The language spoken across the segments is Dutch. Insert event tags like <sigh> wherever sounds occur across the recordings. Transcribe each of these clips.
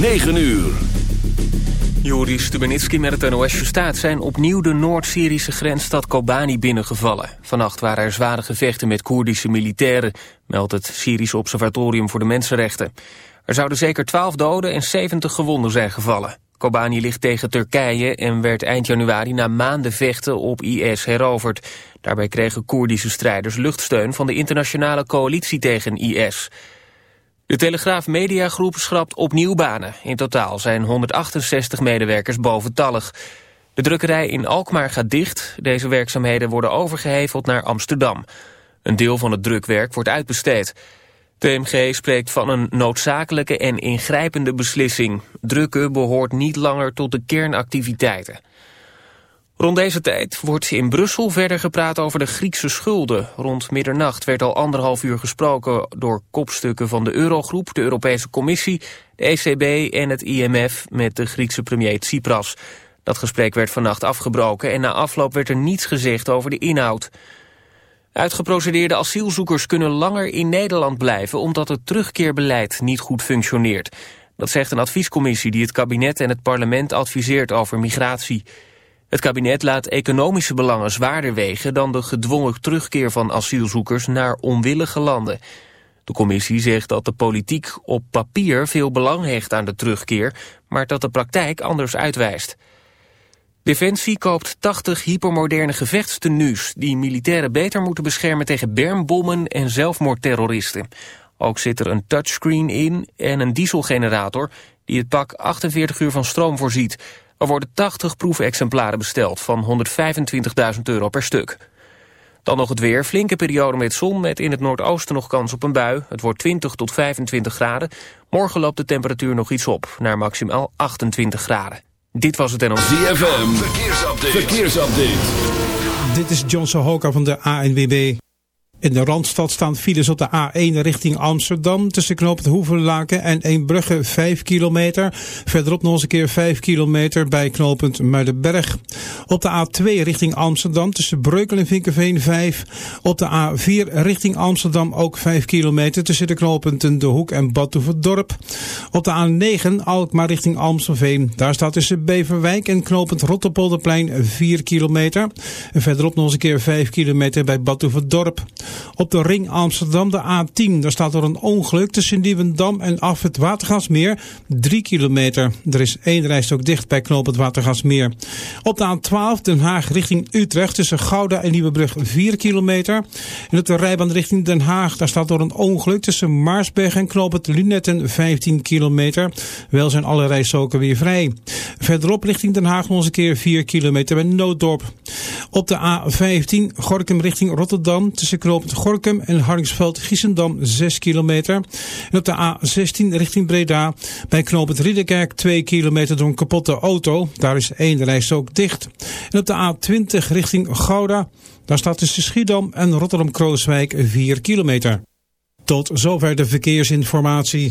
9 uur. Joris Stubenitski met het NOS staat zijn opnieuw de Noord-Syrische grensstad Kobani binnengevallen. Vannacht waren er zware gevechten met Koerdische militairen, meldt het Syrisch Observatorium voor de Mensenrechten. Er zouden zeker 12 doden en 70 gewonden zijn gevallen. Kobani ligt tegen Turkije en werd eind januari na maanden vechten op IS heroverd. Daarbij kregen Koerdische strijders luchtsteun van de internationale coalitie tegen IS. De Telegraaf Mediagroep schrapt opnieuw banen. In totaal zijn 168 medewerkers boventallig. De drukkerij in Alkmaar gaat dicht. Deze werkzaamheden worden overgeheveld naar Amsterdam. Een deel van het drukwerk wordt uitbesteed. TMG spreekt van een noodzakelijke en ingrijpende beslissing. Drukken behoort niet langer tot de kernactiviteiten. Rond deze tijd wordt in Brussel verder gepraat over de Griekse schulden. Rond middernacht werd al anderhalf uur gesproken door kopstukken van de Eurogroep, de Europese Commissie, de ECB en het IMF met de Griekse premier Tsipras. Dat gesprek werd vannacht afgebroken en na afloop werd er niets gezegd over de inhoud. Uitgeprocedeerde asielzoekers kunnen langer in Nederland blijven omdat het terugkeerbeleid niet goed functioneert. Dat zegt een adviescommissie die het kabinet en het parlement adviseert over migratie. Het kabinet laat economische belangen zwaarder wegen dan de gedwongen terugkeer van asielzoekers naar onwillige landen. De commissie zegt dat de politiek op papier veel belang hecht aan de terugkeer, maar dat de praktijk anders uitwijst. Defensie koopt 80 hypermoderne gevechtstenues die militairen beter moeten beschermen tegen bermbommen en zelfmoordterroristen. Ook zit er een touchscreen in en een dieselgenerator die het pak 48 uur van stroom voorziet. Er worden 80 proefexemplaren besteld van 125.000 euro per stuk. Dan nog het weer. Flinke periode met zon met in het noordoosten nog kans op een bui. Het wordt 20 tot 25 graden. Morgen loopt de temperatuur nog iets op, naar maximaal 28 graden. Dit was het NOS. ZFM, verkeersupdate. verkeersupdate. Dit is John Sohoka van de ANWB. In de Randstad staan files op de A1 richting Amsterdam tussen knooppunt Hoevenlaken en Eembrugge 5 kilometer. Verderop nog eens een keer 5 kilometer bij knooppunt Muidenberg. Op de A2 richting Amsterdam tussen Breukel en Vinkenveen 5. Op de A4 richting Amsterdam ook 5 kilometer tussen de knooppunten De Hoek en Badhoevedorp. Op de A9 Alkmaar richting Amstelveen. Daar staat tussen Beverwijk en knooppunt Rotterpolderplein 4 kilometer. Verderop nog eens een keer 5 kilometer bij Badhoevedorp. Op de ring Amsterdam, de A10, daar staat er een ongeluk tussen Nieuwendam en af het Watergasmeer. 3 kilometer. Er is één rijstok dicht bij knoop het Watergasmeer. Op de A12 Den Haag richting Utrecht tussen Gouda en Nieuwebrug 4 kilometer. En op de rijbaan richting Den Haag, daar staat er een ongeluk tussen Maarsberg en knoop het Lunetten 15 kilometer. Wel zijn alle rijstroken weer vrij. Verderop richting Den Haag nog eens een keer 4 kilometer bij Nooddorp. Op de A15 Gorkum richting Rotterdam tussen knoop knooppunt Gorkum en Hardingsveld-Giessendam 6 kilometer. En op de A16 richting Breda bij knooppunt Riedekerk 2 kilometer door een kapotte auto. Daar is één reis ook dicht. En op de A20 richting Gouda, daar staat tussen Schiedam en Rotterdam-Krooswijk 4 kilometer. Tot zover de verkeersinformatie.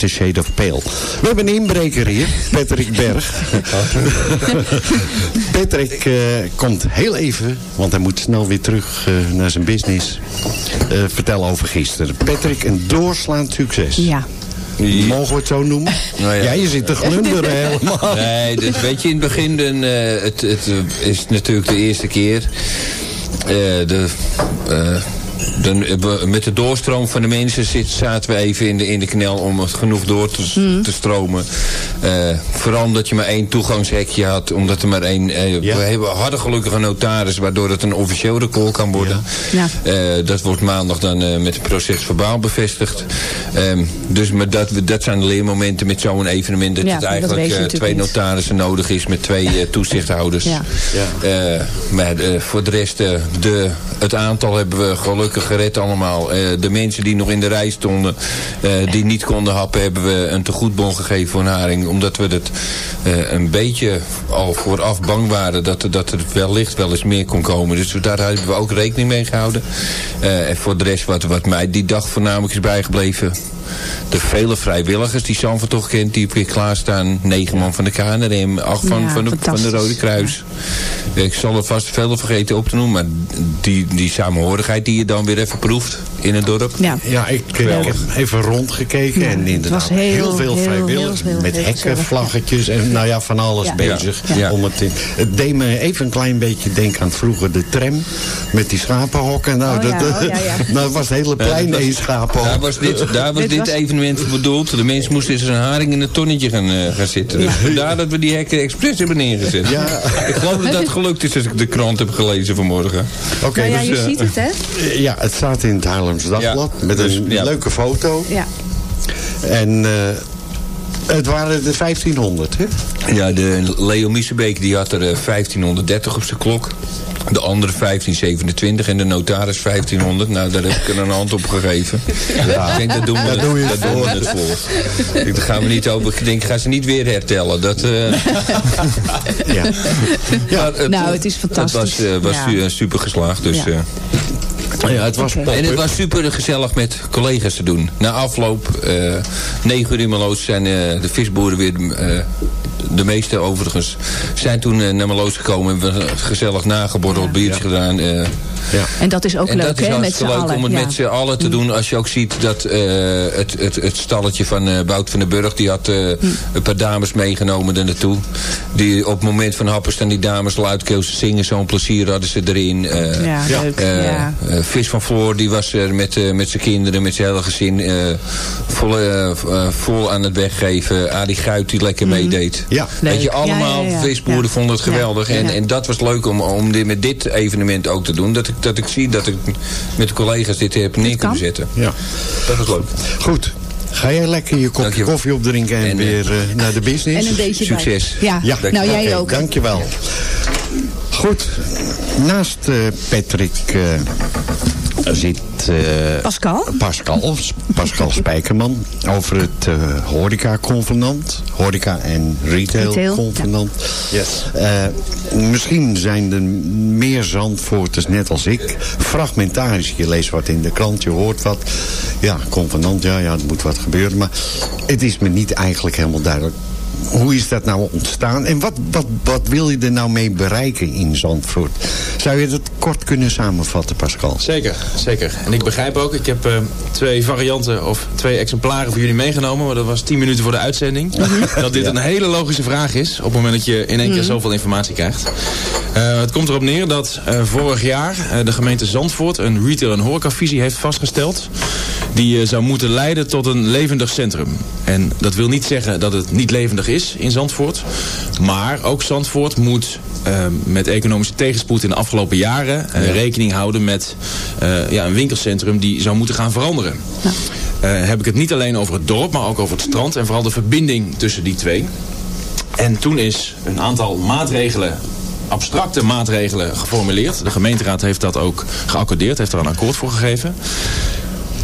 White Shade of Pale. We hebben een inbreker hier, Patrick Berg. <laughs> Patrick uh, komt heel even, want hij moet snel weer terug uh, naar zijn business. vertellen over gisteren. Patrick, een doorslaand succes. Ja. Mogen we het zo noemen? <laughs> Nou ja. ja. je zit te glunderen <laughs> helemaal. Nee, dus weet je, in het begin, dan, uh, het, het is natuurlijk de eerste keer. Uh, de, uh, dan, met de doorstroom van de mensen zit, zaten we even in de, in de knel om het genoeg door te, mm. te stromen. Uh, vooral omdat je maar één toegangshekje had. Omdat er maar één... Uh, ja. We hebben, hadden gelukkig een notaris waardoor het een officieel record kan worden. Ja. Uh, dat wordt maandag dan met het proces verbaal bevestigd. Um, dus maar dat, dat zijn de leermomenten met zo'n evenement. Dat ja, het eigenlijk dat twee notarissen nodig is met twee toezichthouders. Ja. maar voor de rest, de, het aantal hebben we gelukkig gered allemaal. Uh, de mensen die nog in de rij stonden, uh, die niet konden happen, hebben we een tegoedbon gegeven voor haring. Omdat we het uh, een beetje al vooraf bang waren dat, dat er wellicht wel eens meer kon komen. Dus daar hebben we ook rekening mee gehouden. en voor de rest wat, wat mij die dag voornamelijk is bijgebleven de vele vrijwilligers die Sanford toch kent, die weer klaarstaan. Negen man van de KNRM, acht van, van, de, van de Rode Kruis. Ik zal er vast veel vergeten op te noemen, maar die, die samenhorigheid die je dan weer even proeft in het dorp. Ja, ja ik, ik heb even rondgekeken en inderdaad heel, heel, veel vrijwilligers heel, met hekken, vlaggetjes en nou ja, van alles bezig. Om het, in, het deed me even een klein beetje denken aan vroeger de tram met die schapenhokken. Nou, oh, dat, oh, <laughs> nou was het hele plein één schapenhok. Daar was dit, daar was dit evenement bedoeld. De mensen moesten eens een haring in een tonnetje gaan, uh, gaan zitten. Dus <laughs> vandaar dat we die hekken expres hebben neergezet. Ja. Ik geloof dat dat gelukt is als ik de krant heb gelezen vanmorgen. Oké, okay, nou ja, dus, je ziet het hè? Ja, het staat in het Haarlems Dagblad. met een dus, leuke foto. Ja. En... Uh, het waren de 1500, hè? Ja, de Leo Miesebeek die had er 1530 op zijn klok. De andere 1527 en de notaris 1500. Nou, daar heb ik er een hand op gegeven. Ja. Ik denk, dat doen we, dat doe je dat doen we het voor. Ik, daar gaan we niet over. Ik denk, ga ze niet weer hertellen. Dat, uh... ja. ja. Het, nou, het is fantastisch. Het was, uh, was ja. super geslaagd. Dus, ja. Uh, ja, het was okay. En het was super gezellig met collega's te doen. Na afloop, uh, negen uur in Meloos zijn uh, de visboeren weer de meeste overigens, zijn toen naar Meloos gekomen. Hebben we gezellig nageborreld, ja. biertje gedaan. Ja. En dat is ook en leuk, hè, met z'n allen. leuk om het ja. met z'n allen te doen. Als je ook ziet dat uh, het, het, het stalletje van uh, Bout van den Burg... die had uh, hm. een paar dames meegenomen er naartoe. Die op het moment van happen staan die dames luidkeels zingen. Zo'n plezier hadden ze erin. ja, leuk. ja. Vis van Floor, die was er met, met zijn kinderen, met zijn hele gezin... vol, vol aan het weggeven. Adi Guit die lekker hm. meedeed. Ja. Weet je, allemaal visboeren vonden het geweldig. En, en dat was leuk om, om dit, met dit evenement ook te doen. Dat ik, dat ik zie dat ik met de collega's dit heb neer kunnen zetten. Ja. Dat is leuk. Goed. Ga jij lekker je kopje koffie opdrinken en, en weer uh, naar de business? En een beetje Succes. Ja, ja. nou jij okay, ook. Dankjewel. Goed, naast uh, Patrick uh, zit uh, Pascal. Pascal, Pascal Spijkerman over het uh, horeca-convenant. Horeca en retail-convenant. Ja. Yes. Uh, misschien zijn er meer Zandvoorters, net als ik, fragmentarisch. Je leest wat in de krant, je hoort wat. Ja, convenant, ja, ja, er moet wat gebeuren. Maar het is me niet eigenlijk helemaal duidelijk hoe is dat nou ontstaan? En wat, wat, wat wil je er nou mee bereiken in Zandvoort? Zou je dat kort kunnen samenvatten, Pascal? Zeker, zeker. En ik begrijp ook, ik heb uh, twee varianten of twee exemplaren voor jullie meegenomen. Maar dat was tien minuten voor de uitzending. Mhm. <laughs> Dat dit een hele logische vraag is op het moment dat je in één keer mhm. zoveel informatie krijgt. Uh, het komt erop neer dat uh, vorig jaar de gemeente Zandvoort een retail- en horecavisie heeft vastgesteld. Die zou moeten leiden tot een levendig centrum. En dat wil niet zeggen dat het niet levendig is in Zandvoort. Maar ook Zandvoort moet uh, met economische tegenspoed in de afgelopen jaren uh, ja. rekening houden met uh, ja, een winkelcentrum die zou moeten gaan veranderen. Ja. heb ik het niet alleen over het dorp, maar ook over het strand en vooral de verbinding tussen die twee. En toen is een aantal maatregelen abstracte maatregelen geformuleerd. De gemeenteraad heeft dat ook geaccordeerd, heeft er een akkoord voor gegeven.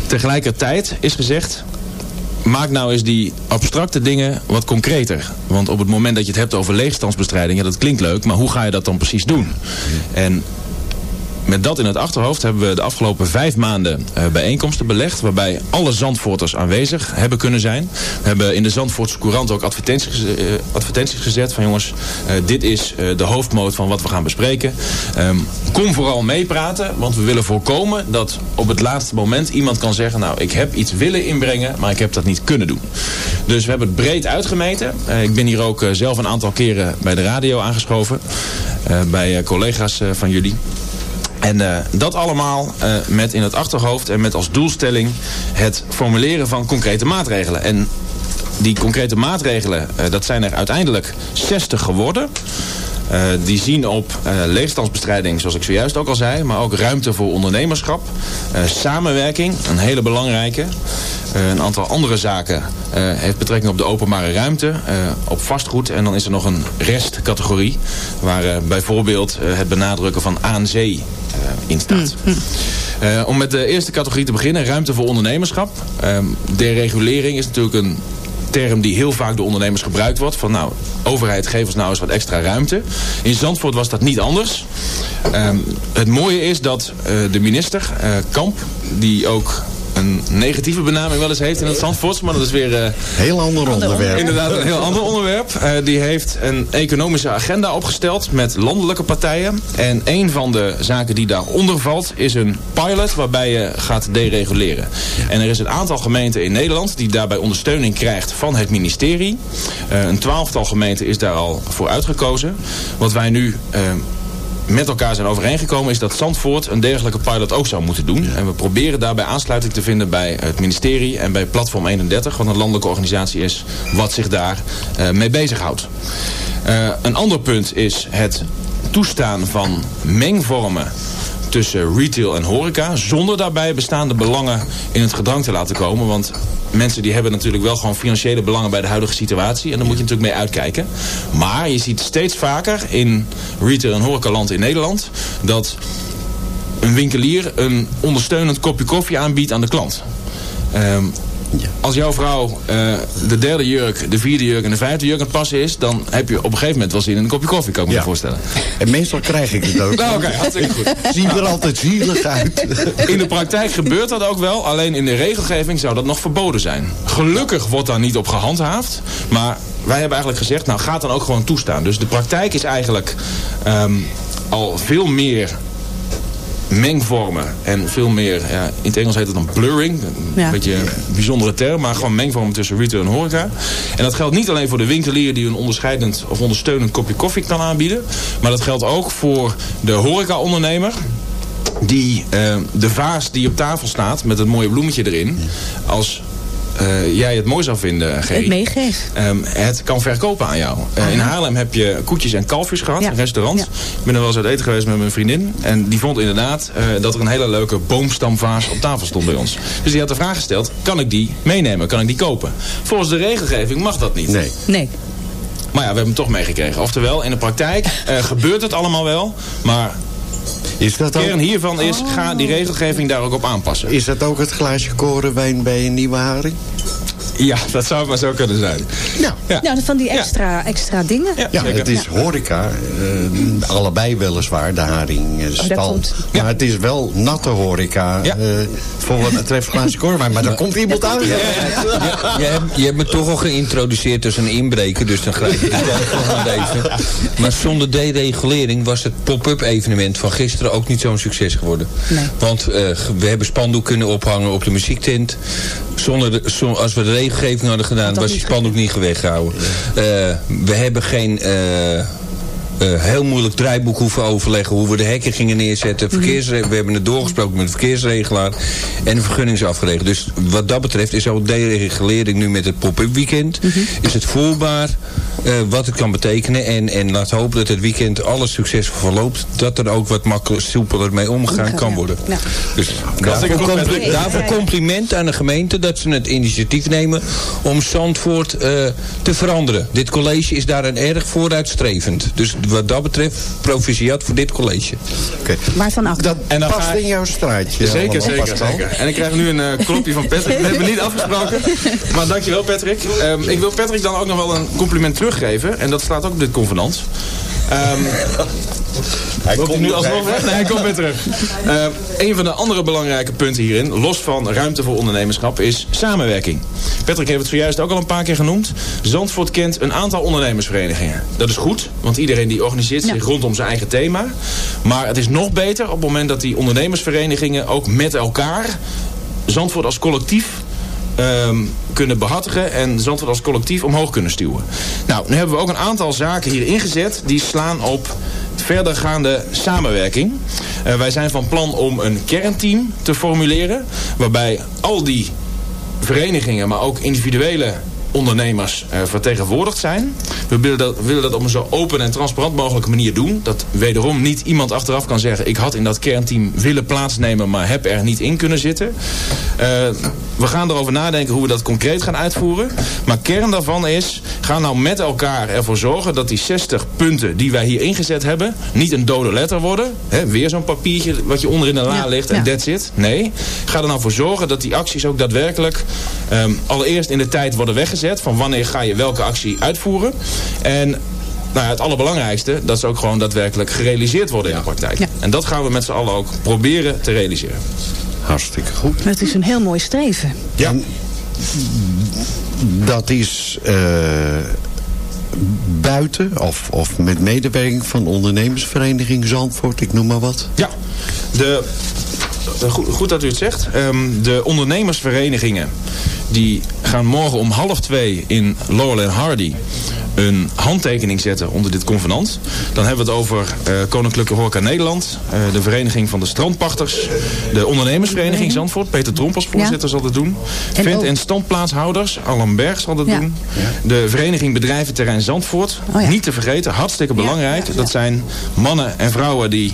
Tegelijkertijd is gezegd, maak nou eens die abstracte dingen wat concreter. Want op het moment dat je het hebt over leegstandsbestrijding, ja, dat klinkt leuk, maar hoe ga je dat dan precies doen? En met dat in het achterhoofd hebben we de afgelopen vijf maanden uh, bijeenkomsten belegd. Waarbij alle Zandvoorters aanwezig hebben kunnen zijn. We hebben in de Zandvoortse Courant ook advertenties, uh, advertenties gezet. Van jongens, uh, dit is de hoofdmoot van wat we gaan bespreken. Um, kom vooral meepraten. Want we willen voorkomen dat op het laatste moment iemand kan zeggen... nou, ik heb iets willen inbrengen, maar ik heb dat niet kunnen doen. Dus we hebben het breed uitgemeten. ik ben hier ook zelf een aantal keren bij de radio aangeschoven. bij collega's van jullie. En uh, dat allemaal uh, met in het achterhoofd en met als doelstelling het formuleren van concrete maatregelen. En die concrete maatregelen, uh, dat zijn er uiteindelijk 60 geworden. Uh, die zien op uh, leegstandsbestrijding, zoals ik zojuist ook al zei, maar ook ruimte voor ondernemerschap, uh, samenwerking, een hele belangrijke. een aantal andere zaken heeft betrekking op de openbare ruimte, op vastgoed en dan is er nog een restcategorie waar bijvoorbeeld het benadrukken van aan zee in staat. Mm, mm. om met de eerste categorie te beginnen, ruimte voor ondernemerschap. deregulering is natuurlijk een term die heel vaak door ondernemers gebruikt wordt. Van nou, overheid geef ons nou eens wat extra ruimte. In Zandvoort was dat niet anders. Um, het mooie is dat uh, de minister, uh, Kamp, die ook een negatieve benaming wel eens heeft in het Zandvoorts. Maar dat is weer... Uh, heel ander onderwerp. Inderdaad, een heel ander onderwerp. Uh, die heeft een economische agenda opgesteld met landelijke partijen. En een van de zaken die daaronder valt is een pilot waarbij je gaat dereguleren. En er is een aantal gemeenten in Nederland die daarbij ondersteuning krijgt van het ministerie. Uh, een twaalftal gemeenten is daar al voor uitgekozen. Wat wij nu met elkaar zijn overeengekomen is dat Zandvoort een dergelijke pilot ook zou moeten doen. En we proberen daarbij aansluiting te vinden bij het ministerie en bij Platform 31, wat een landelijke organisatie is, wat zich daar uh, mee bezighoudt. Uh, een ander punt is het toestaan van mengvormen tussen retail en horeca... zonder daarbij bestaande belangen in het gedrang te laten komen. Want mensen die hebben natuurlijk wel gewoon financiële belangen bij de huidige situatie. En daar moet je natuurlijk mee uitkijken. Maar je ziet steeds vaker in retail en horecaland in Nederland... dat een winkelier een ondersteunend kopje koffie aanbiedt aan de klant. Um, ja. Als jouw vrouw uh, de derde jurk, de vierde jurk en de vijfde jurk aan het passen is... dan heb je op een gegeven moment wel zin in een kopje koffie, kan ik me voorstellen. En meestal krijg ik het ook. <laughs> nou, oké, okay, hartstikke goed. Zien er altijd zielig uit. <laughs> In de praktijk gebeurt dat ook wel, alleen in de regelgeving zou dat nog verboden zijn. Gelukkig wordt daar niet op gehandhaafd, maar wij hebben eigenlijk gezegd... nou, gaat dan ook gewoon toestaan. Dus de praktijk is eigenlijk um, al veel meer mengvormen en veel meer, ja, in het Engels heet het dan blurring, een ja. beetje een bijzondere term, maar gewoon mengvormen tussen retail en horeca. En dat geldt niet alleen voor de winkelier die een onderscheidend of ondersteunend kopje koffie kan aanbieden, maar dat geldt ook voor de horeca-ondernemer die uh, de vaas die op tafel staat met het mooie bloemetje erin, als uh, jij het mooi zou vinden, G. Het meegeef. Um, het kan verkopen aan jou. Uh, in Haarlem heb je koetjes en kalfjes gehad, ja. een restaurant. Ja. Ik ben er wel eens uit eten geweest met mijn vriendin. En die vond inderdaad uh, dat er een hele leuke boomstamvaas op tafel stond bij ons. Dus die had de vraag gesteld, kan ik die meenemen? Kan ik die kopen? Volgens de regelgeving mag dat niet. Nee. Nee. Maar ja, we hebben hem toch meegekregen. Oftewel, in de praktijk gebeurt het allemaal wel. Maar is dat de kern hiervan is, ga die regelgeving daar ook op aanpassen. Is dat ook het glaasje korenwijn bij een nieuwe haring? Ja, dat zou het maar zo kunnen zijn. Nou, ja. ja van die extra, ja. extra dingen. Ja, ja het is horeca. Uh, allebei weliswaar, de haringstal. Uh, maar het is wel natte horeca. Uh, voor wat betreft. Maar daar komt iemand aan. Je, hebt, je hebt me toch al geïntroduceerd als een inbreker. Dus dan grijp ik wel even. Maar zonder deregulering was het pop-up evenement van gisteren ook niet zo'n succes geworden. Nee. Want we hebben spandoek kunnen ophangen op de muziektent. Zonder de, als we de regelgeving hadden gedaan, was die spandoek niet weggehouden. Uh, we hebben geen... Uh, uh, heel moeilijk draaiboek hoeven overleggen... hoe we de hekken gingen neerzetten. Mhm. Verkeersre we hebben het doorgesproken met de verkeersregelaar... en de vergunning is afgeregeld. Dus wat dat betreft is al deregulering nu met het pop-up weekend... -hmm. is het voelbaar uh, wat het kan betekenen. En, en laat hopen dat het weekend alles succesvol verloopt... dat er ook wat makkelijker, soepeler mee omgegaan kan worden. Ja. Dus daarvoor, compli daarvoor compliment aan de gemeente... dat ze het initiatief nemen om Zandvoort te veranderen. Dit college is daar een erg vooruitstrevend. Dus wat dat betreft proficiat voor dit college. Okay. Waarvan achter? Dat en dan past in jouw straatje. Zeker, zeker, zeker. En ik krijg nu een uh, klopje van Patrick. We hebben niet afgesproken. Maar dankjewel Patrick. Um, ik wil Patrick dan ook nog wel een compliment teruggeven. En dat staat ook op dit convenant. Ehm hij komt nu alsnog weg? Nee, hij komt weer terug. Uh, een van de andere belangrijke punten hierin, los van ruimte voor ondernemerschap, is samenwerking. Patrick heeft het zojuist ook al een paar keer genoemd. Zandvoort kent een aantal ondernemersverenigingen. Dat is goed, want iedereen die organiseert zich rondom zijn eigen thema. Maar het is nog beter op het moment dat die ondernemersverenigingen ook met elkaar Zandvoort als collectief um, kunnen behartigen en Zandvoort als collectief omhoog kunnen stuwen. Nou, nu hebben we ook een aantal zaken hier ingezet die slaan op verdergaande samenwerking. Uh, wij zijn van plan om een kernteam te formuleren waarbij al die verenigingen, maar ook individuele ondernemers uh, vertegenwoordigd zijn. We willen, dat, willen dat op een zo open en transparant mogelijke manier doen. Dat wederom niet iemand achteraf kan zeggen... ik had in dat kernteam willen plaatsnemen, maar heb er niet in kunnen zitten. Uh, we gaan erover nadenken hoe we dat concreet gaan uitvoeren. Maar kern daarvan is, ga nou met elkaar ervoor zorgen... dat die 60 punten die wij hier ingezet hebben... niet een dode letter worden. Hè, weer zo'n papiertje wat je onder in de la ja, ligt en ja. that's it. Nee, ga er nou voor zorgen dat die acties ook daadwerkelijk... Um, allereerst in de tijd worden weggezet van wanneer ga je welke actie uitvoeren. En nou ja, het allerbelangrijkste, dat ze ook gewoon daadwerkelijk gerealiseerd worden in de praktijk. Ja. En dat gaan we met z'n allen ook proberen te realiseren. Hartstikke goed. Het is een heel mooi streven. Ja. En dat is uh, buiten of, of met medewerking van ondernemersvereniging Zandvoort, ik noem maar wat. Ja, de, goed, goed dat u het zegt. Um, de ondernemersverenigingen die gaan morgen om half twee in Laurel en Hardy een handtekening zetten onder dit convenant. Dan hebben we het over uh, Koninklijke Horeca Nederland, uh, de Vereniging van de Strandpachters, de Ondernemersvereniging Zandvoort, Peter Tromp als voorzitter ja. zal dat doen. En Vent- en standplaatshouders, Alan Berg zal dat ja. doen. De Vereniging Bedrijventerrein Zandvoort, oh ja. niet te vergeten, hartstikke belangrijk. Dat zijn mannen en vrouwen die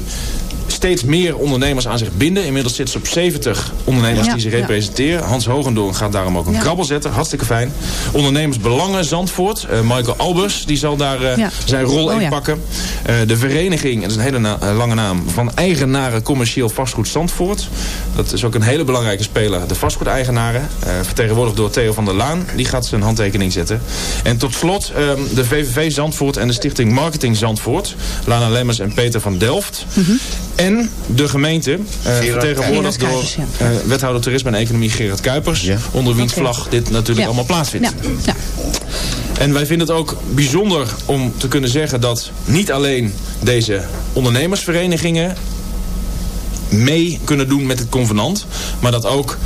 steeds meer ondernemers aan zich binden. Inmiddels zitten ze op 70 ondernemers die ze representeren. Hans Hogendoorn gaat daarom ook een krabbel zetten. Hartstikke fijn. Ondernemersbelangen Zandvoort. Uh, Michael Albers die zal daar uh, zijn rol oh, inpakken. Uh, de vereniging, dat is een hele na lange naam, van eigenaren commercieel vastgoed Zandvoort. Dat is ook een hele belangrijke speler. De vastgoedeigenaren, vertegenwoordigd door Theo van der Laan. Die gaat zijn handtekening zetten. En tot slot de VVV Zandvoort en de Stichting Marketing Zandvoort. Lana Lemmers en Peter van Delft. Mm -hmm. En de gemeente, uh, vertegenwoordigd door uh, wethouder toerisme en economie Gerard Kuipers. Ja. Onder wiens okay. vlag dit natuurlijk ja. allemaal plaatsvindt. Ja. Ja. En wij vinden het ook bijzonder om te kunnen zeggen dat niet alleen deze ondernemersverenigingen mee kunnen doen met het convenant. Maar dat ook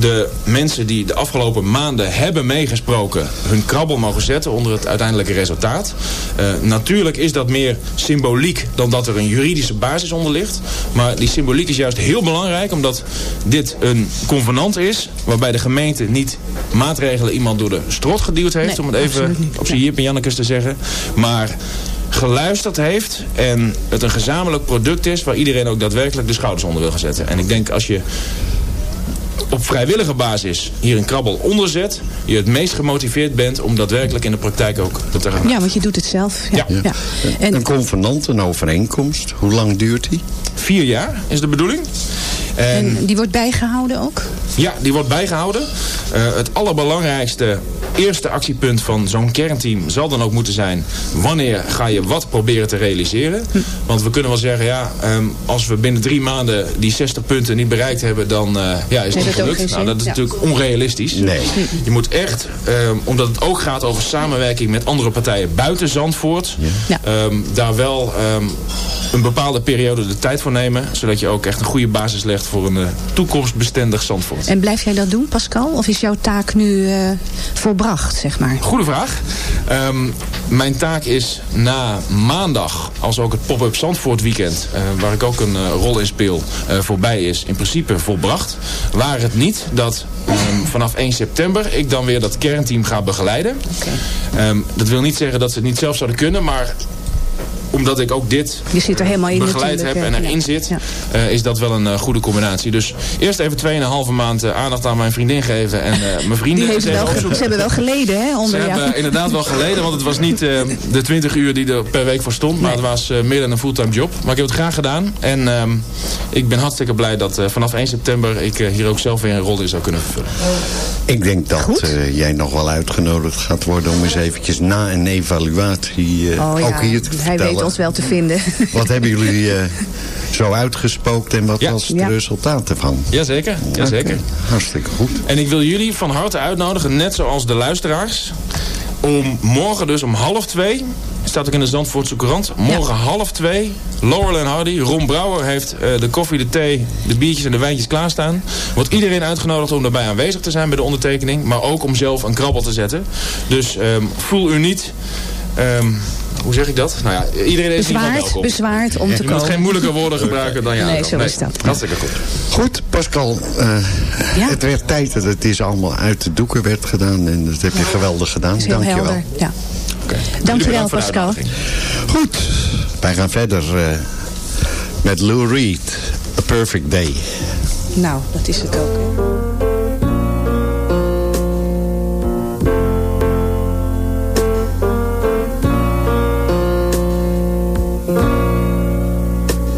de mensen die de afgelopen maanden hebben meegesproken... hun krabbel mogen zetten onder het uiteindelijke resultaat. Uh, natuurlijk is dat meer symboliek dan dat er een juridische basis onder ligt. Maar die symboliek is juist heel belangrijk... omdat dit een convenant is... waarbij de gemeente niet maatregelen iemand door de strot geduwd heeft... Nee, om het even op zijn Jip en Jannekes te zeggen. Maar geluisterd heeft en het een gezamenlijk product is... waar iedereen ook daadwerkelijk de schouders onder wil gaan zetten. En ik denk als je op vrijwillige basis hier een krabbel onderzet... je het meest gemotiveerd bent om daadwerkelijk in de praktijk ook te gaan. Ja, want je doet het zelf. Ja. ja. ja. En, een convenant, een overeenkomst, hoe lang duurt die? Vier jaar is de bedoeling. En, en die wordt bijgehouden ook? Ja, die wordt bijgehouden. Uh, het allerbelangrijkste eerste actiepunt van zo'n kernteam zal dan ook moeten zijn... wanneer ga je wat proberen te realiseren? Hm. Want we kunnen wel zeggen, ja, um, als we binnen drie maanden die 60 punten niet bereikt hebben... dan uh, ja, is het niet gelukt. Nou, dat is ja. natuurlijk onrealistisch. Nee. Je moet echt, um, omdat het ook gaat over samenwerking met andere partijen buiten Zandvoort... Ja. Um, daar wel een bepaalde periode de tijd voor nemen... zodat je ook echt een goede basis legt voor een uh, toekomstbestendig Zandvoort. En blijf jij dat doen, Pascal? Of is jouw taak nu uh, volbracht, zeg maar? Goede vraag. Um, mijn taak is na maandag, als ook het pop-up Zandvoort weekend... Uh, waar ik ook een rol in speel, voorbij is, in principe volbracht. Waar het niet dat um, vanaf 1 september ik dan weer dat kernteam ga begeleiden. Okay. Um, dat wil niet zeggen dat ze het niet zelf zouden kunnen, maar omdat ik ook dit je zit er helemaal in begeleid heb en erin ja. zit, ja. uh, is dat wel een uh, goede combinatie. Dus eerst even 2,5 maand uh, aandacht aan mijn vriendin geven en <laughs> mijn vrienden. Die wel ze hebben wel geleden, hè? Onder, ze hebben inderdaad wel geleden, want het was niet de 20 uur die er per week voor stond, maar het was meer dan een fulltime job. Maar ik heb het graag gedaan en um, ik ben hartstikke blij dat vanaf 1 september ik hier ook zelf weer een rol in zou kunnen vervullen. Ik denk dat jij nog wel uitgenodigd gaat worden om eens eventjes na een evaluatie oh, ook hier te vertellen weet ons wel te vinden. <laughs> Wat hebben jullie eh, zo uitgespookt en wat Ja. was het Ja. resultaat ervan? Jazeker, jazeker. Hartstikke goed. En ik wil jullie van harte uitnodigen, net zoals de luisteraars... om morgen dus om half twee... staat ook in de Zandvoortse Courant... morgen half twee, Laurel en Hardy... Ron Brouwer heeft eh, de koffie, de thee, de biertjes en de wijntjes klaarstaan. Wordt iedereen uitgenodigd om daarbij aanwezig te zijn bij de ondertekening... maar ook om zelf een krabbel te zetten. Dus ehm, voel u niet... ehm, hoe zeg ik dat? Nou ja, iedereen is Bezwaard, welkom. bezwaard om te Je moet komen. geen moeilijke woorden gebruiken dan ja. Nee, zo is dat. Hartstikke goed. Goed, Pascal. eh, Ja. Het werd tijd dat het is allemaal uit de doeken werd gedaan. En dat heb je geweldig gedaan. Dank je wel. Ja. Bedankt voor de Pascal. Goed, wij gaan verder eh, met Lou Reed. A Perfect Day. Nou, dat is het ook.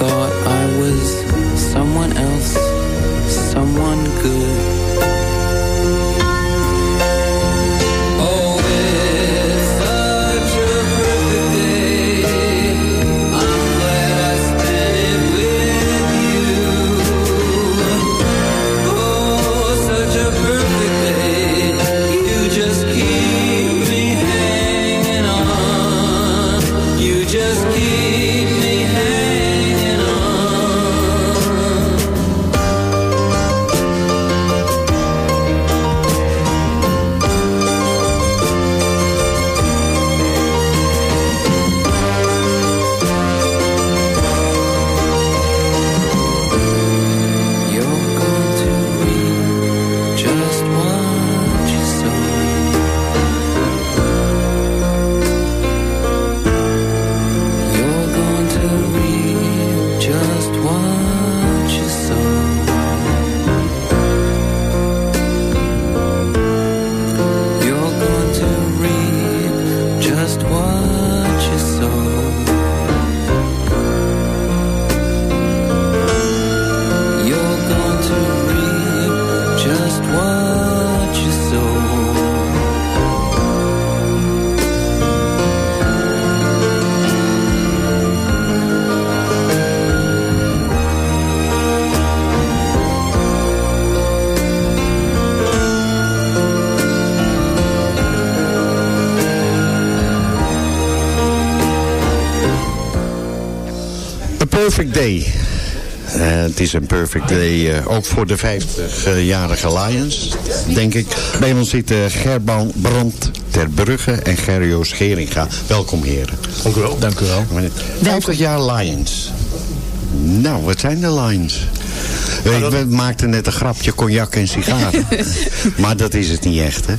Thought I was someone else, someone good. Just what you sow. Perfect Day. Eh, het is een perfect day eh, ook voor de 50-jarige Lions, denk ik. Bij ons zitten Gerban Brandt ter Brugge en Gerrio Scheringa. Welkom heren. Dank u wel. Dank u wel. 50 jaar Lions. Nou, wat zijn de Lions? Ik we maakten net een grapje cognac en sigaren. <laughs> maar dat is het niet echt, hè?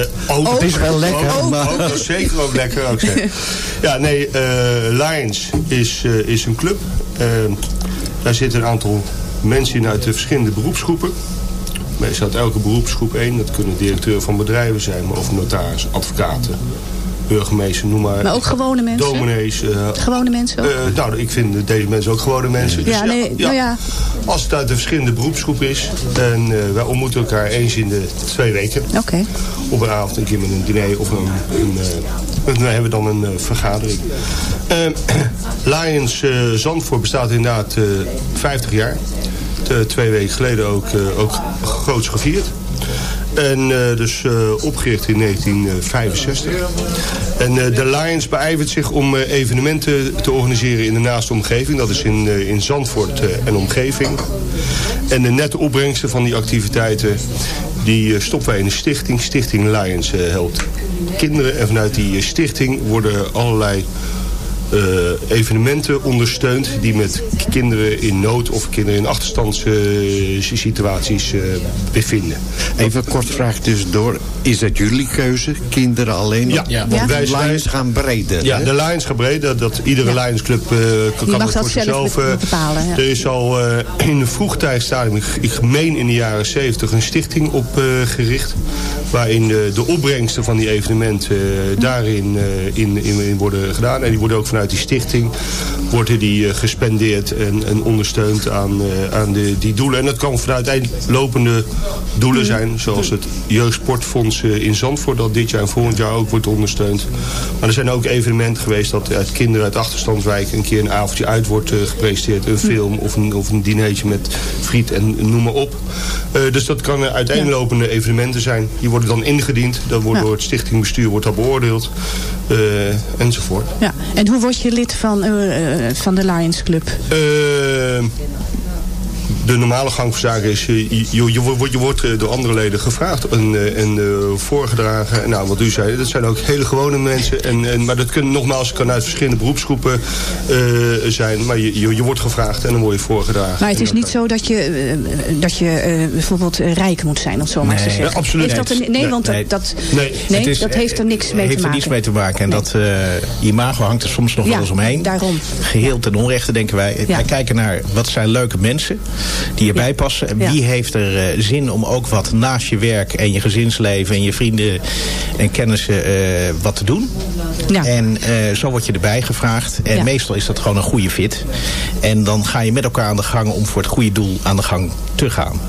Eh, ook, Het is wel lekker, Ook, maar- ook, dat is zeker ook lekker. Ook zeggen. <laughs> ja, nee, eh, Lions is, eh, is een club. Daar zitten een aantal mensen in uit de verschillende beroepsgroepen. Er staat elke beroepsgroep één. Dat kunnen directeur van bedrijven zijn, maar of notaris, advocaten, burgemeester, noem maar. Maar ook gewone mensen? Dominees. eh, Gewone mensen ook? eh, nou, ik vind deze mensen ook gewone mensen. Dus ja, nee, nou ja. Als het uit een verschillende beroepsgroep is. En eh, wij ontmoeten elkaar eens in de twee weken. Oké. Op een avond een keer met een diner of een... een, we hebben dan een vergadering. Eh, Lions eh, Zandvoort bestaat inderdaad eh 50 jaar. T- twee weken geleden ook, eh, ook groots gevierd. En eh, dus eh, opgericht in 1965. En eh, de Lions beijvert zich om eh, evenementen te organiseren in de naaste omgeving. Dat is in, eh, in Zandvoort eh, en omgeving. En de nette opbrengsten van die activiteiten... die eh, stoppen wij in een stichting. Stichting Lions eh, helpt kinderen. En vanuit die eh, stichting worden allerlei eh, evenementen ondersteund die met kinderen in nood of kinderen in achterstandssituaties eh, bevinden. Even een kort vraag tussendoor. Is dat jullie keuze? Kinderen alleen? Ja, ja. want Wij- wij, wij- Lions gaan breder. Ja, hè? de Lions gaat breed. Dat, iedere Lions Club eh, kan, kan mag het dat voor zelf zichzelf. be- eh, bepalen, ja. Er is al eh, in een vroegtijdsstadium, ik, ik meen in de jaren 70, een stichting opgericht. waarin de, de opbrengsten van die evenementen eh, daarin eh, in, in, in worden gedaan. En die worden ook vanuit die stichting worden die, eh, gespendeerd en, en ondersteund aan, eh, aan de, die doelen. En dat kan vanuit lopende doelen zijn. Zoals het Jeugdsportfonds eh, in Zandvoort dat dit jaar en volgend jaar ook wordt ondersteund. Maar er zijn ook evenementen geweest dat uit kinderen uit achterstandswijken een keer een avondje uit wordt gepresenteerd. Een film of een, of een dinertje met friet en noem maar op. Dus dat kan uiteenlopende evenementen zijn. Die worden dan ingediend. Dat wordt Ja. door het stichtingbestuur wordt dat beoordeeld. enzovoort. Ja. En hoe word je lid van, eh, eh, van de Lions Club? De normale gang van zaken is, eh, je, je, je wordt, je wordt eh, door andere leden gevraagd en, en eh, voorgedragen. En nou, wat u zei, dat zijn ook hele gewone mensen. En, en, maar dat kan nogmaals kan uit verschillende beroepsgroepen eh, zijn. Maar je, je, je wordt gevraagd en dan word je voorgedragen. Maar het is niet zo dat je, dat je eh, bijvoorbeeld rijk moet zijn, om het zo maar te Nee, zeggen. ja, absoluut Heeft dat niet. een, nee, Nee, want nee. dat, dat, Nee. is, dat heeft er niks mee heeft te er maken. niets mee te maken. En dat uh, imago hangt er soms nog Ja, wel eens omheen. daarom. Geheel ten onrechte, denken wij. Ja. Wij kijken naar wat zijn leuke mensen die erbij Ja. passen. En Ja. wie heeft er eh, zin om ook wat naast je werk en je gezinsleven en je vrienden en kennissen eh, wat te doen. Ja. En eh, zo word je erbij gevraagd. En meestal is dat gewoon een goede fit. En dan ga je met elkaar aan de gang om voor het goede doel aan de gang te gaan.